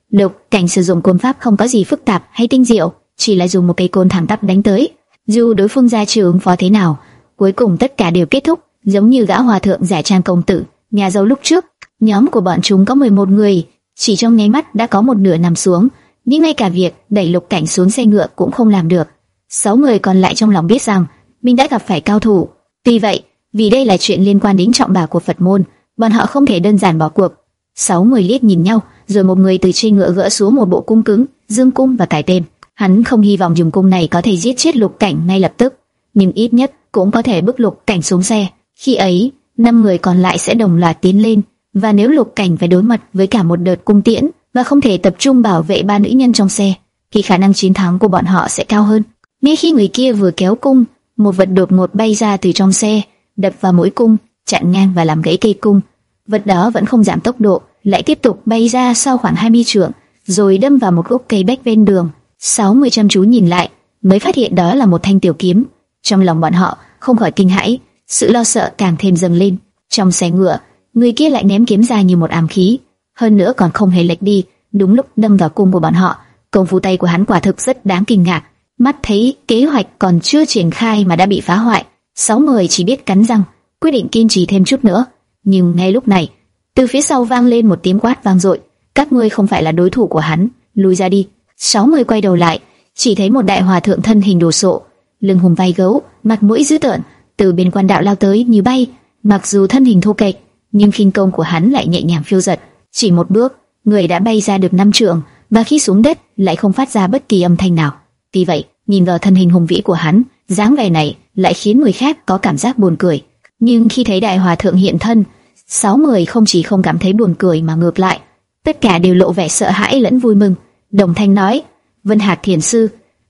Lục cảnh sử dụng côn pháp không có gì phức tạp hay tinh diệu, chỉ là dùng một cây côn thẳng tắp đánh tới. Dù đối phương ra chiều ứng phó thế nào, cuối cùng tất cả đều kết thúc, giống như gã hòa thượng giả trang công tử, nhà giàu lúc trước. Nhóm của bọn chúng có 11 người, chỉ trong nháy mắt đã có một nửa nằm xuống, nhưng ngay cả việc đẩy lục cảnh xuống xe ngựa cũng không làm được. Sáu người còn lại trong lòng biết rằng mình đã gặp phải cao thủ, Tuy vậy, vì đây là chuyện liên quan đến trọng bà của Phật môn, bọn họ không thể đơn giản bỏ cuộc. Sáu người liếc nhìn nhau, rồi một người từ trên ngựa gỡ xuống một bộ cung cứng, dương cung và cài tên. Hắn không hy vọng dùng cung này có thể giết chết lục cảnh ngay lập tức, nhưng ít nhất cũng có thể bức lục cảnh xuống xe. Khi ấy, năm người còn lại sẽ đồng loạt tiến lên, và nếu lục cảnh phải đối mặt với cả một đợt cung tiễn và không thể tập trung bảo vệ ba nữ nhân trong xe, thì khả năng chiến thắng của bọn họ sẽ cao hơn. Ngay khi người kia vừa kéo cung, một vật đột ngột bay ra từ trong xe, đập vào mũi cung, chặn ngang và làm gãy cây cung. Vật đó vẫn không giảm tốc độ, lại tiếp tục bay ra sau khoảng 20 trượng, rồi đâm vào một gốc cây bách ven đường. 60 chăm chú nhìn lại, mới phát hiện đó là một thanh tiểu kiếm. Trong lòng bọn họ không khỏi kinh hãi, sự lo sợ càng thêm dâng lên. Trong xe ngựa, người kia lại ném kiếm ra như một ám khí, hơn nữa còn không hề lệch đi, đúng lúc đâm vào cung của bọn họ. Công phu tay của hắn quả thực rất đáng kinh ngạc. Mắt thấy kế hoạch còn chưa triển khai mà đã bị phá hoại, sáu người chỉ biết cắn răng, quyết định kiên trì thêm chút nữa. Nhưng ngay lúc này, từ phía sau vang lên một tiếng quát vang dội, các ngươi không phải là đối thủ của hắn, lùi ra đi. Sáu người quay đầu lại, chỉ thấy một đại hòa thượng thân hình đồ sộ, lưng hùng vai gấu, mặt mũi dữ tợn, từ bên quan đạo lao tới như bay. Mặc dù thân hình thô kệch, nhưng khinh công của hắn lại nhẹ nhàng phiêu dật. Chỉ một bước, người đã bay ra được năm trượng, và khi xuống đất lại không phát ra bất kỳ âm thanh nào. Vì vậy, nhìn vào thân hình hùng vĩ của hắn, dáng vẻ này lại khiến người khác có cảm giác buồn cười. Nhưng khi thấy đại hòa thượng hiện thân, sáu người không chỉ không cảm thấy buồn cười mà ngược lại, tất cả đều lộ vẻ sợ hãi lẫn vui mừng. Đồng Thanh nói: "Vân Hạc Thiền sư,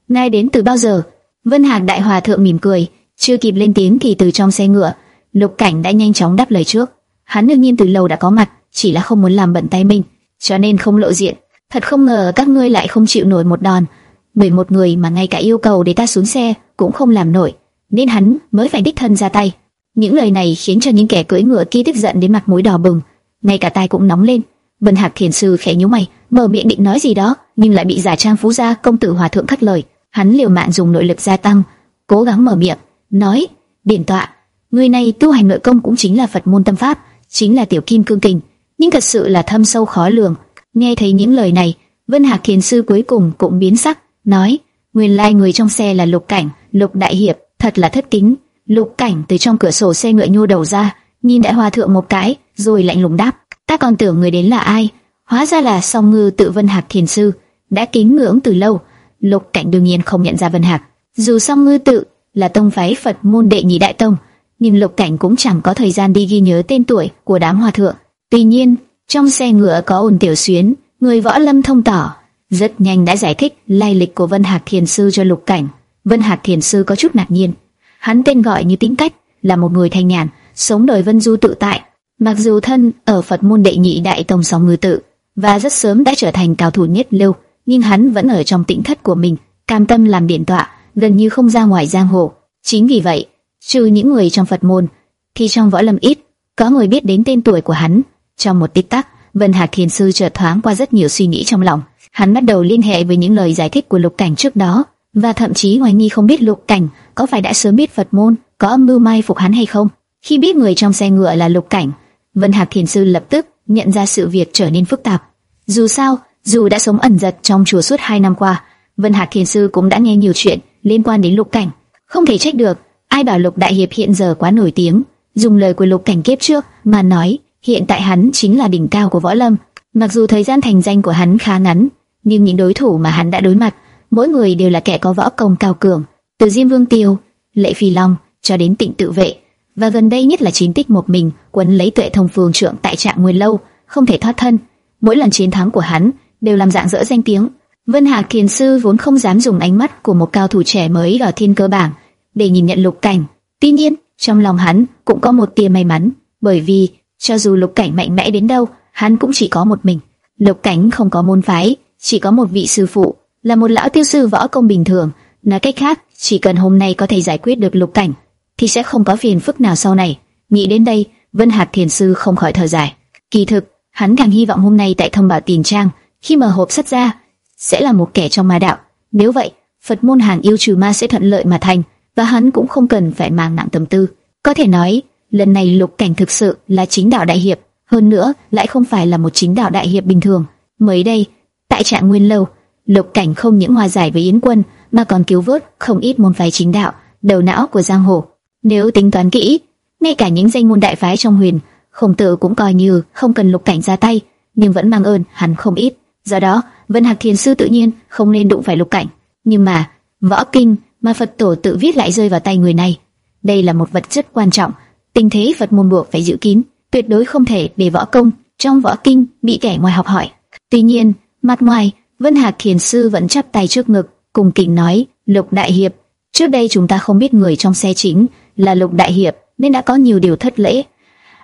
ngài đến từ bao giờ?" Vân Hạc đại hòa thượng mỉm cười, chưa kịp lên tiếng thì từ trong xe ngựa, Lục Cảnh đã nhanh chóng đáp lời trước. Hắn đương nhiên từ lâu đã có mặt, chỉ là không muốn làm bận tay mình, cho nên không lộ diện. Thật không ngờ các ngươi lại không chịu nổi một đòn. mười một người mà ngay cả yêu cầu để ta xuống xe cũng không làm nổi, nên hắn mới phải đích thân ra tay. Những lời này khiến cho những kẻ cưỡi ngựa kia tức giận đến mặt mũi đỏ bừng, ngay cả tai cũng nóng lên. bần Hạc Thiền sư khẽ nhíu mày, mở miệng định nói gì đó, nhưng lại bị giả trang phú gia công tử hòa thượng cắt lời. Hắn liều mạng dùng nội lực gia tăng, cố gắng mở miệng, nói: "Điển tọa, người này tu hành nội công cũng chính là Phật môn tâm pháp, chính là tiểu kim cương kình, nhưng thật sự là thâm sâu khó lường." Nghe thấy những lời này, Vân Hạc Thiền sư cuối cùng cũng biến sắc, nói: "Nguyên lai người trong xe là Lục Cảnh, Lục đại hiệp, thật là thất kính." Lục Cảnh từ trong cửa sổ xe ngựa nhô đầu ra, nhìn đại hòa thượng một cái, rồi lạnh lùng đáp: "Ta còn tưởng người đến là ai, hóa ra là Song Ngư tự Vân Hạc Thiền sư, đã kính ngưỡng từ lâu." Lục Cảnh đương nhiên không nhận ra Vân Hạc, dù Song Ngư tự là tông phái Phật môn đệ nhị đại tông, nhưng Lục Cảnh cũng chẳng có thời gian đi ghi nhớ tên tuổi của đám hòa thượng. Tuy nhiên, trong xe ngựa có ồn tiểu xuyến, người võ lâm thông tỏ, rất nhanh đã giải thích lai lịch của Vân Hạc Thiền sư cho Lục Cảnh. Vân Hạc Thiền sư có chút ngạc nhiên, hắn tên gọi như tính cách là một người thanh nhàn, sống đời vân du tự tại. Mặc dù thân ở Phật môn đệ nhị đại tông sóng ngư tự và rất sớm đã trở thành cao thủ nhất lưu, nhưng hắn vẫn ở trong tĩnh thất của mình, cam tâm làm điện tọa, gần như không ra ngoài giang hồ. Chính vì vậy, trừ những người trong Phật môn, thì trong võ lâm ít có người biết đến tên tuổi của hắn. Trong một tích tắc, Vân Hạc Thiền sư chợt thoáng qua rất nhiều suy nghĩ trong lòng. Hắn bắt đầu liên hệ với những lời giải thích của Lục Cảnh trước đó, và thậm chí hoài nghi không biết Lục Cảnh có phải đã sớm biết Phật môn, có âm mưu mai phục hắn hay không. Khi biết người trong xe ngựa là Lục Cảnh, Vân Hạc Thiền sư lập tức nhận ra sự việc trở nên phức tạp. Dù sao, dù đã sống ẩn giật trong chùa suốt hai năm qua, Vân Hạc Thiền sư cũng đã nghe nhiều chuyện liên quan đến Lục Cảnh, không thể trách được. Ai bảo Lục Đại Hiệp hiện giờ quá nổi tiếng, dùng lời của Lục Cảnh kiếp trước mà nói, hiện tại hắn chính là đỉnh cao của võ lâm. Mặc dù thời gian thành danh của hắn khá ngắn, nhưng những đối thủ mà hắn đã đối mặt, mỗi người đều là kẻ có võ công cao cường, từ Diêm Vương Tiêu, Lệ Phi Long cho đến Tịnh Tự Vệ, và gần đây nhất là chiến tích một mình quấn lấy Tuệ Thông Phương trưởng tại Trạng Nguyên lâu, không thể thoát thân. Mỗi lần chiến thắng của hắn đều làm dạng dỡ danh tiếng. Vân Hà Kiền sư vốn không dám dùng ánh mắt của một cao thủ trẻ mới vào thiên cơ bảng để nhìn nhận Lục Cảnh. Tuy nhiên, trong lòng hắn cũng có một tia may mắn, bởi vì cho dù Lục Cảnh mạnh mẽ đến đâu, hắn cũng chỉ có một mình. Lục Cảnh không có môn phái, chỉ có một vị sư phụ, là một lão tiêu sư võ công bình thường. Nói cách khác, chỉ cần hôm nay có thể giải quyết được Lục Cảnh, thì sẽ không có phiền phức nào sau này. Nghĩ đến đây, Vân Hạc Thiền sư không khỏi thở dài. Kỳ thực, hắn càng hy vọng hôm nay tại thông Bảo tiền trang khi mở hộp sắt ra, sẽ là một kẻ trong ma đạo. Nếu vậy, Phật môn hàng yêu trừ ma sẽ thuận lợi mà thành, và hắn cũng không cần phải mang nặng tâm tư. Có thể nói, lần này lục cảnh thực sự là chính đạo đại hiệp, hơn nữa lại không phải là một chính đạo đại hiệp bình thường. Mới đây, tại trạng nguyên lâu, lục cảnh không những hòa giải với yến quân, mà còn cứu vớt không ít môn phái chính đạo, đầu não của giang hồ. Nếu tính toán kỹ, ngay cả những danh môn đại phái trong huyền, khổng tử cũng coi như không cần lục cảnh ra tay, nhưng vẫn mang ơn hắn không ít. Do đó, Vân Hạc Thiền sư tự nhiên không nên đụng phải lục cảnh. Nhưng mà, võ kinh mà Phật tổ tự viết lại rơi vào tay người này. Đây là một vật rất quan trọng, tình thế Phật môn buộc phải giữ kín, tuyệt đối không thể để võ công trong võ kinh bị kẻ ngoài học hỏi. Tuy nhiên, mặt ngoài, Vân Hạc Thiền sư vẫn chắp tay trước ngực, cùng kính nói: "Lục đại hiệp, trước đây chúng ta không biết người trong xe chính là Lục đại hiệp, nên đã có nhiều điều thất lễ.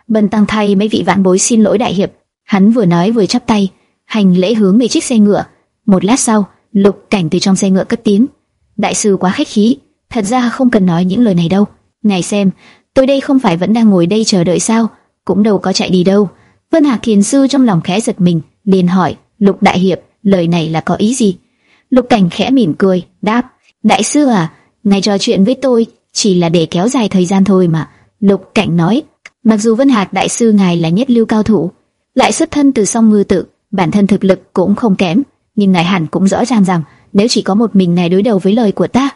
Bần tăng thay mấy vị vãn bối xin lỗi đại hiệp." Hắn vừa nói vừa chắp tay, hành lễ hướng về chiếc xe ngựa. Một lát sau, Lục Cảnh từ trong xe ngựa cất tiếng: "Đại sư quá khách khí, thật ra không cần nói những lời này đâu. Ngài xem, tôi đây không phải vẫn đang ngồi đây chờ đợi sao, cũng đâu có chạy đi đâu." Vân Hạc Thiền sư trong lòng khẽ giật mình, liền hỏi: "Lục đại hiệp, lời này là có ý gì?" Lục Cảnh khẽ mỉm cười, đáp: "Đại sư à, ngài trò chuyện với tôi chỉ là để kéo dài thời gian thôi mà." Lục Cảnh nói: Mặc dù Vân Hạc đại sư ngài là nhất lưu cao thủ, lại xuất thân từ song ngư tự, bản thân thực lực cũng không kém, nhưng ngài hẳn cũng rõ ràng rằng nếu chỉ có một mình ngài đối đầu với lời của ta,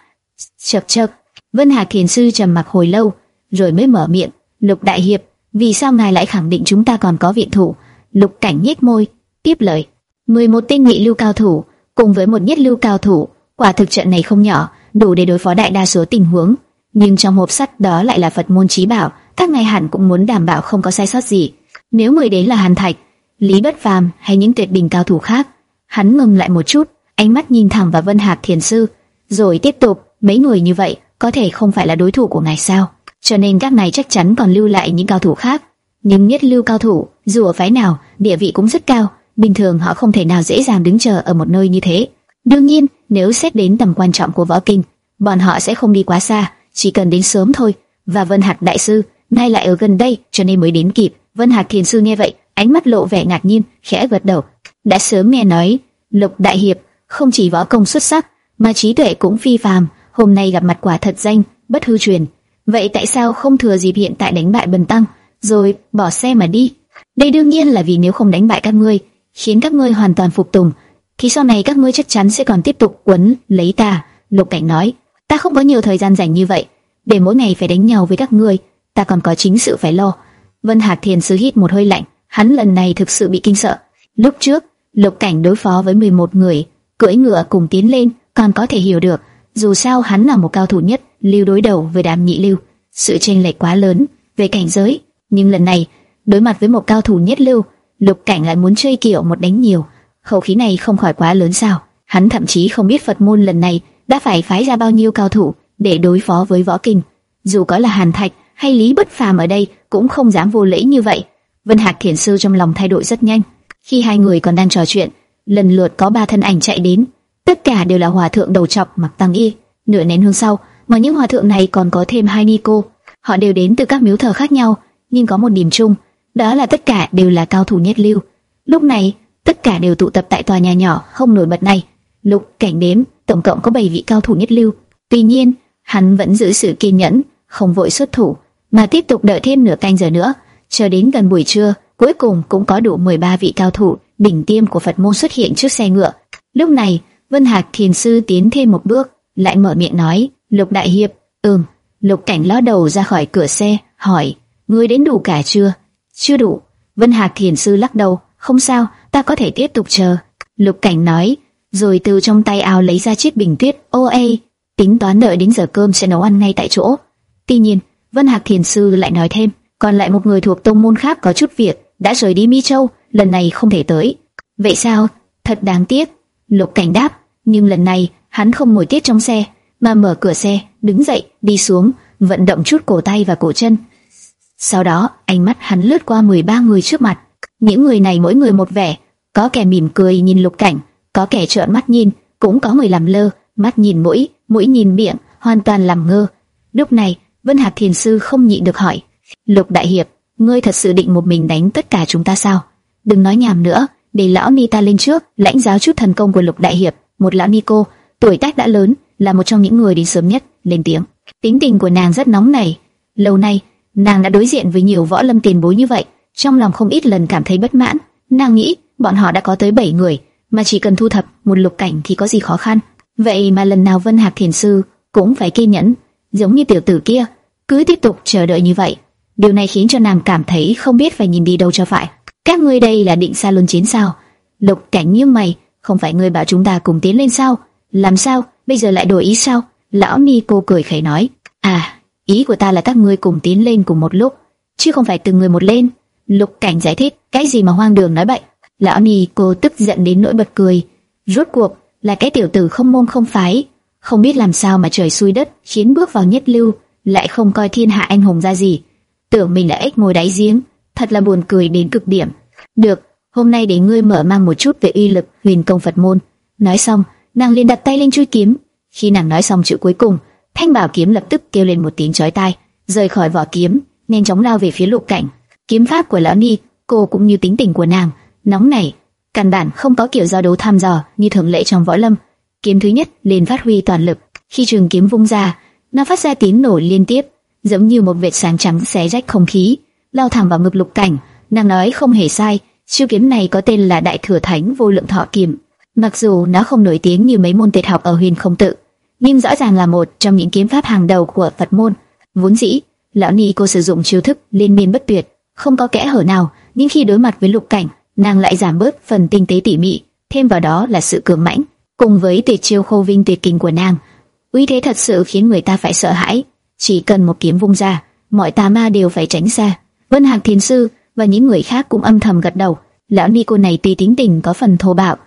chập chập Vân hà thiền sư trầm mặc hồi lâu, rồi mới mở miệng, Lục đại hiệp, vì sao ngài lại khẳng định chúng ta còn có viện thủ? Lục cảnh nhếch môi, tiếp lời, 11 tên nhị lưu cao thủ cùng với một nhất lưu cao thủ, quả thực trận này không nhỏ, đủ để đối phó đại đa số tình huống. Nhưng trong hộp sắt đó lại là Phật môn trí bảo, các ngài hẳn cũng muốn đảm bảo không có sai sót gì. Nếu mời đến là Hàn Thạch, Lý Bất Phàm hay những tuyệt đỉnh cao thủ khác, hắn ngừng lại một chút, ánh mắt nhìn thẳng vào Vân Hạc Thiền sư, rồi tiếp tục, mấy người như vậy có thể không phải là đối thủ của ngài sao? Cho nên các ngài chắc chắn còn lưu lại những cao thủ khác. Nhưng nhất lưu cao thủ, dù ở phái nào, địa vị cũng rất cao, bình thường họ không thể nào dễ dàng đứng chờ ở một nơi như thế. Đương nhiên, nếu xét đến tầm quan trọng của võ kinh, bọn họ sẽ không đi quá xa, chỉ cần đến sớm thôi. Và Vân Hạc đại sư, nay lại ở gần đây, cho nên mới đến kịp. Vân Hạc thiền sư nghe vậy, ánh mắt lộ vẻ ngạc nhiên, khẽ gật đầu. Đã sớm nghe nói, Lục đại hiệp không chỉ võ công xuất sắc, mà trí tuệ cũng phi phàm. Hôm nay gặp mặt quả thật danh, bất hư truyền. Vậy tại sao không thừa dịp hiện tại đánh bại Bần Tăng, rồi bỏ xe mà đi? Đây đương nhiên là vì nếu không đánh bại các ngươi, khiến các ngươi hoàn toàn phục tùng, thì sau này các ngươi chắc chắn sẽ còn tiếp tục quấn lấy ta. Lục Cảnh nói, ta không có nhiều thời gian rảnh như vậy, để mỗi ngày phải đánh nhau với các ngươi, ta còn có chính sự phải lo. Vân Hạc Thiền sứ hít một hơi lạnh, hắn lần này thực sự bị kinh sợ. Lúc trước, Lục Cảnh đối phó với 11 người, cưỡi ngựa cùng tiến lên, còn có thể hiểu được, dù sao hắn là một cao thủ nhất, lưu đối đầu với đám nhị lưu, sự chênh lệch quá lớn về cảnh giới. Nhưng lần này, đối mặt với một cao thủ nhất lưu, Lục Cảnh lại muốn chơi kiểu một đánh nhiều, khẩu khí này không khỏi quá lớn sao? Hắn thậm chí không biết Phật môn lần này đã phải phái ra bao nhiêu cao thủ để đối phó với võ kinh. Dù có là Hàn Thạch hay Lý Bất Phàm ở đây, cũng không dám vô lễ như vậy. Vân Hạc Thiền sư trong lòng thay đổi rất nhanh. Khi hai người còn đang trò chuyện, lần lượt có ba thân ảnh chạy đến, tất cả đều là hòa thượng đầu trọc mặc tăng y. Nửa nén hương sau, mà những hòa thượng này còn có thêm hai ni cô. Họ đều đến từ các miếu thờ khác nhau, nhưng có một điểm chung, đó là tất cả đều là cao thủ nhất lưu. Lúc này, tất cả đều tụ tập tại tòa nhà nhỏ không nổi bật này. Lục cảnh đếm, tổng cộng có 7 vị cao thủ nhất lưu. Tuy nhiên, hắn vẫn giữ sự kiên nhẫn, không vội xuất thủ, mà tiếp tục đợi thêm nửa canh giờ nữa, chờ đến gần buổi trưa, cuối cùng cũng có đủ 13 vị cao thủ đỉnh tiêm của Phật môn xuất hiện trước xe ngựa. Lúc này, Vân Hạc Thiền sư tiến thêm một bước, lại mở miệng nói: Lục Đại Hiệp, ừm. Lục Cảnh ló đầu ra khỏi cửa xe, hỏi, ngươi đến đủ cả chưa? Chưa đủ. Vân Hạc Thiền Sư lắc đầu, không sao, ta có thể tiếp tục chờ. Lục Cảnh nói, rồi từ trong tay áo lấy ra chiếc bình tuyết OA, tính toán đợi đến giờ cơm sẽ nấu ăn ngay tại chỗ. Tuy nhiên, Vân Hạc Thiền Sư lại nói thêm, còn lại một người thuộc tông môn khác có chút việc, đã rời đi Mi Châu, lần này không thể tới. Vậy sao? Thật đáng tiếc. Lục Cảnh đáp, nhưng lần này hắn không ngồi tiết trong xe, mà mở cửa xe, đứng dậy, đi xuống, vận động chút cổ tay và cổ chân. Sau đó, ánh mắt hắn lướt qua 13 người trước mặt. Những người này mỗi người một vẻ, có kẻ mỉm cười nhìn lục cảnh, có kẻ trợn mắt nhìn, cũng có người làm lơ, mắt nhìn mũi, mũi nhìn miệng, hoàn toàn làm ngơ. Lúc này, Vân Hạc Thiền Sư không nhịn được hỏi, Lục Đại Hiệp, ngươi thật sự định một mình đánh tất cả chúng ta sao? Đừng nói nhảm nữa, để lão Ni ta lên trước, lãnh giáo chút thần công của Lục Đại Hiệp. Một lão Ni cô, tuổi tác đã lớn, là một trong những người đến sớm nhất, lên tiếng. Tính tình của nàng rất nóng nảy. Lâu nay, nàng đã đối diện với nhiều võ lâm tiền bối như vậy, trong lòng không ít lần cảm thấy bất mãn. Nàng nghĩ, bọn họ đã có tới 7 người, mà chỉ cần thu thập một lục cảnh thì có gì khó khăn. Vậy mà lần nào Vân Hạc Thiền Sư cũng phải kiên nhẫn, giống như tiểu tử kia, cứ tiếp tục chờ đợi như vậy. Điều này khiến cho nàng cảm thấy không biết phải nhìn đi đâu cho phải. Các ngươi đây là định xa luân chiến sao? Lục cảnh như mày, không phải ngươi bảo chúng ta cùng tiến lên sao? Làm sao? bây giờ lại đổi ý sao? Lão Ni cô cười khẩy nói, à, ý của ta là các ngươi cùng tiến lên cùng một lúc, chứ không phải từng người một lên. Lục Cảnh giải thích, cái gì mà hoang đường nói bậy. Lão Ni cô tức giận đến nỗi bật cười. Rốt cuộc là cái tiểu tử không môn không phái, không biết làm sao mà trời xui đất khiến bước vào nhất lưu, lại không coi thiên hạ anh hùng ra gì. Tưởng mình là ếch ngồi đáy giếng, thật là buồn cười đến cực điểm. Được, hôm nay để ngươi mở mang một chút về uy lực huyền công Phật môn. Nói xong, nàng liền đặt tay lên chuôi kiếm. Khi nàng nói xong chữ cuối cùng, thanh bảo kiếm lập tức kêu lên một tiếng chói tai, rời khỏi vỏ kiếm, nên chóng lao về phía lục cảnh. Kiếm pháp của lão ni, cô cũng như tính tình của nàng, nóng nảy, căn bản không có kiểu do đấu tham dò như thường lệ trong võ lâm. Kiếm thứ nhất liền phát huy toàn lực, khi trường kiếm vung ra, nó phát ra tiếng nổ liên tiếp, giống như một vệt sáng trắng xé rách không khí. lao thẳng vào ngực Lục Cảnh. Nàng nói không hề sai, chiêu kiếm này có tên là Đại Thừa Thánh Vô Lượng Thọ Kiếm. Mặc dù nó không nổi tiếng như mấy môn tuyệt học ở Huyền Không Tự, nhưng rõ ràng là một trong những kiếm pháp hàng đầu của Phật môn. Vốn dĩ, lão ni cô sử dụng chiêu thức liên miên bất tuyệt, không có kẽ hở nào, nhưng khi đối mặt với Lục Cảnh, nàng lại giảm bớt phần tinh tế tỉ mỉ, thêm vào đó là sự cường mãnh, cùng với tuyệt chiêu khô vinh tuyệt kình của nàng, uy thế thật sự khiến người ta phải sợ hãi. Chỉ cần một kiếm vung ra, mọi tà ma đều phải tránh xa. Vân Hạc Thiền sư và những người khác cũng âm thầm gật đầu. Lão ni cô này tuy tính tình có phần thô bạo,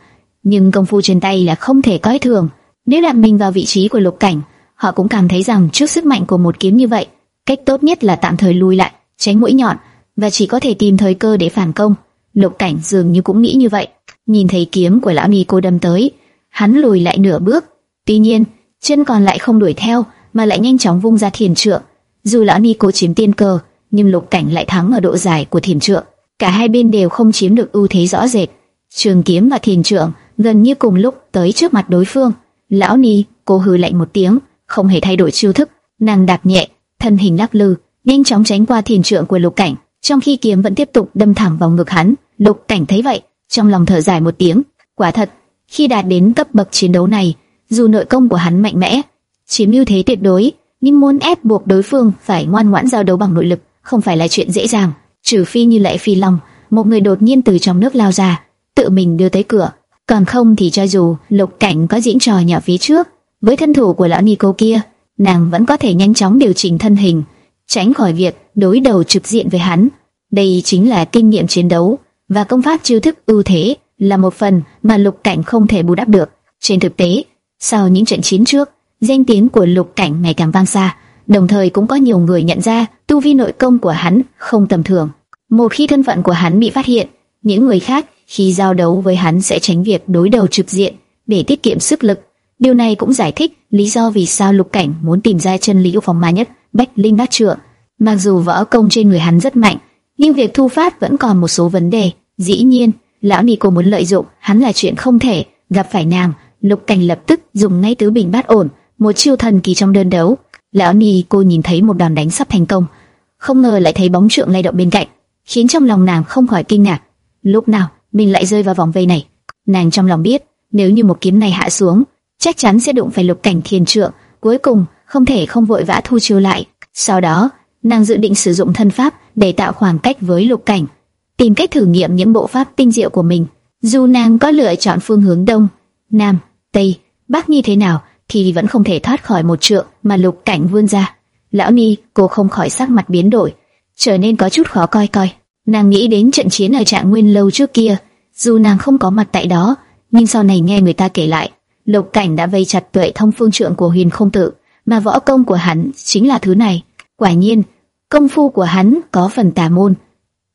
nhưng công phu trên tay là không thể coi thường. Nếu đặt mình vào vị trí của Lục Cảnh, họ cũng cảm thấy rằng trước sức mạnh của một kiếm như vậy, cách tốt nhất là tạm thời lùi lại, tránh mũi nhọn và chỉ có thể tìm thời cơ để phản công. Lục Cảnh dường như cũng nghĩ như vậy, nhìn thấy kiếm của lão ni cô đâm tới, hắn lùi lại nửa bước. Tuy nhiên, chân còn lại không đuổi theo, mà lại nhanh chóng vung ra thiền trượng. Dù lão ni cố chiếm tiên cơ, nhưng lục cảnh lại thắng ở độ dài của thiền trượng. Cả hai bên đều không chiếm được ưu thế rõ rệt. Trường kiếm và thiền trượng gần như cùng lúc tới trước mặt đối phương. Lão ni cố hừ lạnh một tiếng, không hề thay đổi chiêu thức, nàng đạp nhẹ, thân hình lắc lư, nhanh chóng tránh qua thiền trượng của lục cảnh, trong khi kiếm vẫn tiếp tục đâm thẳng vào ngực hắn. Lục cảnh thấy vậy, trong lòng thở dài một tiếng, quả thật, khi đạt đến cấp bậc chiến đấu này, dù nội công của hắn mạnh mẽ, chiếm ưu thế tuyệt đối, nhưng muốn ép buộc đối phương phải ngoan ngoãn giao đấu bằng nội lực không phải là chuyện dễ dàng, trừ phi như lệ phi long, một người đột nhiên từ trong nước lao ra, tự mình đưa tới cửa, còn không thì cho dù lục cảnh có diễn trò nhỏ phía trước, với thân thủ của lão Nico kia, nàng vẫn có thể nhanh chóng điều chỉnh thân hình, tránh khỏi việc đối đầu trực diện với hắn. Đây chính là kinh nghiệm chiến đấu và công pháp chiêu thức ưu thế là một phần mà lục cảnh không thể bù đắp được. Trên thực tế, sau những trận chiến trước, danh tiếng của lục cảnh ngày càng vang xa, đồng thời cũng có nhiều người nhận ra tu vi nội công của hắn không tầm thường. Một khi thân phận của hắn bị phát hiện, những người khác khi giao đấu với hắn sẽ tránh việc đối đầu trực diện để tiết kiệm sức lực. Điều này cũng giải thích lý do vì sao lục cảnh muốn tìm ra chân lý của phòng ma nhất Bách Linh Bát Trượng. Mặc dù võ công trên người hắn rất mạnh, nhưng việc thu phát vẫn còn một số vấn đề. Dĩ nhiên, lão Nico muốn lợi dụng hắn là chuyện không thể. Gặp phải nàng, Lục Cảnh lập tức dùng ngay tứ bình bát ổn, một chiêu thần kỳ trong đơn đấu. Lão Ni cô nhìn thấy một đòn đánh sắp thành công, không ngờ lại thấy bóng trượng lay động bên cạnh, khiến trong lòng nàng không khỏi kinh ngạc. Lúc nào mình lại rơi vào vòng vây này? Nàng trong lòng biết, nếu như một kiếm này hạ xuống, chắc chắn sẽ đụng phải Lục Cảnh thiên trượng, cuối cùng không thể không vội vã thu chiêu lại. Sau đó, nàng dự định sử dụng thân pháp để tạo khoảng cách với Lục Cảnh, tìm cách thử nghiệm những bộ pháp tinh diệu của mình. Dù nàng có lựa chọn phương hướng đông, nam, tây, bắc như thế nào, thì vẫn không thể thoát khỏi một trượng mà lục cảnh vươn ra. Lão Ni, cô không khỏi sắc mặt biến đổi, trở nên có chút khó coi coi. Nàng nghĩ đến trận chiến ở trạng nguyên lâu trước kia, dù nàng không có mặt tại đó, nhưng sau này nghe người ta kể lại, lục cảnh đã vây chặt tuệ thông phương trượng của huyền không tự, mà võ công của hắn chính là thứ này. Quả nhiên, công phu của hắn có phần tà môn.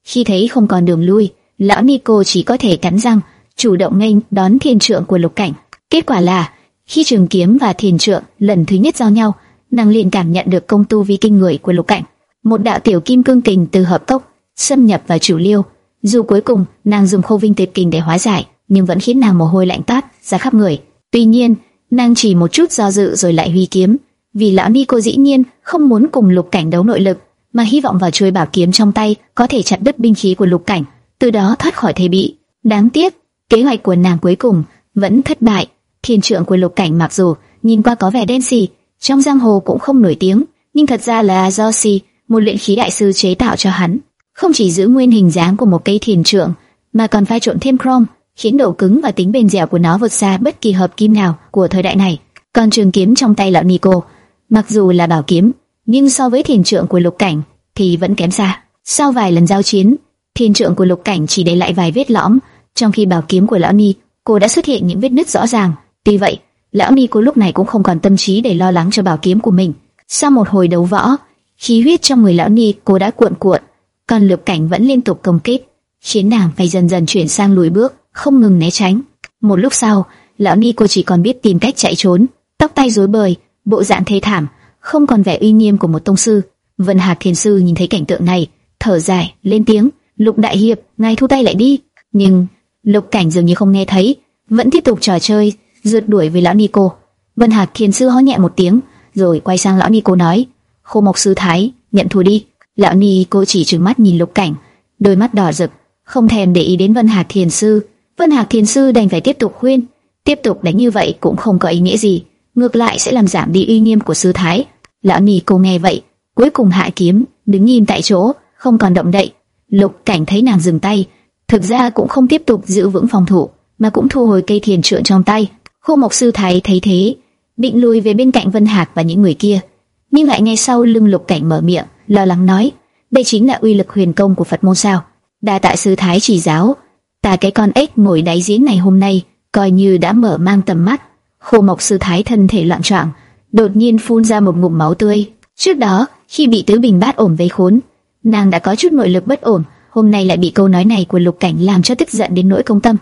Khi thấy không còn đường lui, lão Nico chỉ có thể cắn răng, chủ động nghênh đón thiên trượng của lục cảnh. Kết quả là khi trường kiếm và thiền trượng lần thứ nhất giao nhau, nàng liền cảm nhận được công tu vi kinh người của lục cảnh. Một đạo tiểu kim cương kình từ hợp tốc xâm nhập vào chủ liêu. Dù cuối cùng nàng dùng khâu vinh tuyệt kình để hóa giải, nhưng vẫn khiến nàng mồ hôi lạnh toát ra khắp người. Tuy nhiên, nàng chỉ một chút do dự rồi lại huy kiếm, vì lão ni cô dĩ nhiên không muốn cùng lục cảnh đấu nội lực, mà hy vọng vào chuôi bảo kiếm trong tay có thể chặt đứt binh khí của lục cảnh, từ đó thoát khỏi thế bị. Đáng tiếc, kế hoạch của nàng cuối cùng vẫn thất bại. Thiên trượng của lục cảnh mặc dù nhìn qua có vẻ đen xì, trong giang hồ cũng không nổi tiếng, nhưng thật ra là do xì một luyện khí đại sư chế tạo cho hắn. Không chỉ giữ nguyên hình dáng của một cây thiền trượng, mà còn pha trộn thêm chrome, khiến độ cứng và tính bền dẻo của nó vượt xa bất kỳ hợp kim nào của thời đại này. Còn trường kiếm trong tay lão Nico, mặc dù là bảo kiếm, nhưng so với thiền trượng của lục cảnh thì vẫn kém xa. Sau vài lần giao chiến, thiền trượng của lục cảnh chỉ để lại vài vết lõm, trong khi bảo kiếm của lão Ni, cô đã xuất hiện những vết nứt rõ ràng. Tuy vậy, lão ni cô lúc này cũng không còn tâm trí để lo lắng cho bảo kiếm của mình. Sau một hồi đấu võ, khí huyết trong người lão ni cô đã cuộn cuộn, còn lục cảnh vẫn liên tục công kích, khiến nàng phải dần dần chuyển sang lùi bước, không ngừng né tránh. Một lúc sau, lão ni cô chỉ còn biết tìm cách chạy trốn, tóc tay rối bời, bộ dạng thê thảm, không còn vẻ uy nghiêm của một tông sư. Vân Hạc Thiền sư nhìn thấy cảnh tượng này, thở dài, lên tiếng, "Lục đại hiệp, ngài thu tay lại đi." Nhưng Lục cảnh dường như không nghe thấy, vẫn tiếp tục trò chơi, rượt đuổi với lão Nico. Vân Hạc Thiền sư hó nhẹ một tiếng, rồi quay sang lão Nico nói: "Khô Mộc sư thái, nhận thua đi." Lão nico chỉ trừng mắt nhìn Lục Cảnh, đôi mắt đỏ rực, không thèm để ý đến Vân Hạc Thiền sư. Vân Hạc Thiền sư đành phải tiếp tục khuyên, tiếp tục đánh như vậy cũng không có ý nghĩa gì, ngược lại sẽ làm giảm đi uy nghiêm của sư thái. Lão Nico cô nghe vậy, cuối cùng hạ kiếm, đứng im tại chỗ, không còn động đậy. Lục Cảnh thấy nàng dừng tay, thực ra cũng không tiếp tục giữ vững phòng thủ, mà cũng thu hồi cây thiền trượng trong tay. Khô Mộc sư thái thấy thế, định lùi về bên cạnh Vân Hạc và những người kia, nhưng lại ngay sau lưng Lục Cảnh mở miệng, lo lắng nói: đây chính là uy lực huyền công của Phật môn sao? Đa tại sư thái chỉ giáo, ta cái con ếch ngồi đáy giếng này hôm nay coi như đã mở mang tầm mắt. Khô Mộc sư thái thân thể loạn choạng, đột nhiên phun ra một ngụm máu tươi. Trước đó, khi bị tứ bình bát ổn vây khốn, nàng đã có chút nội lực bất ổn, hôm nay lại bị câu nói này của Lục Cảnh làm cho tức giận đến nỗi công tâm.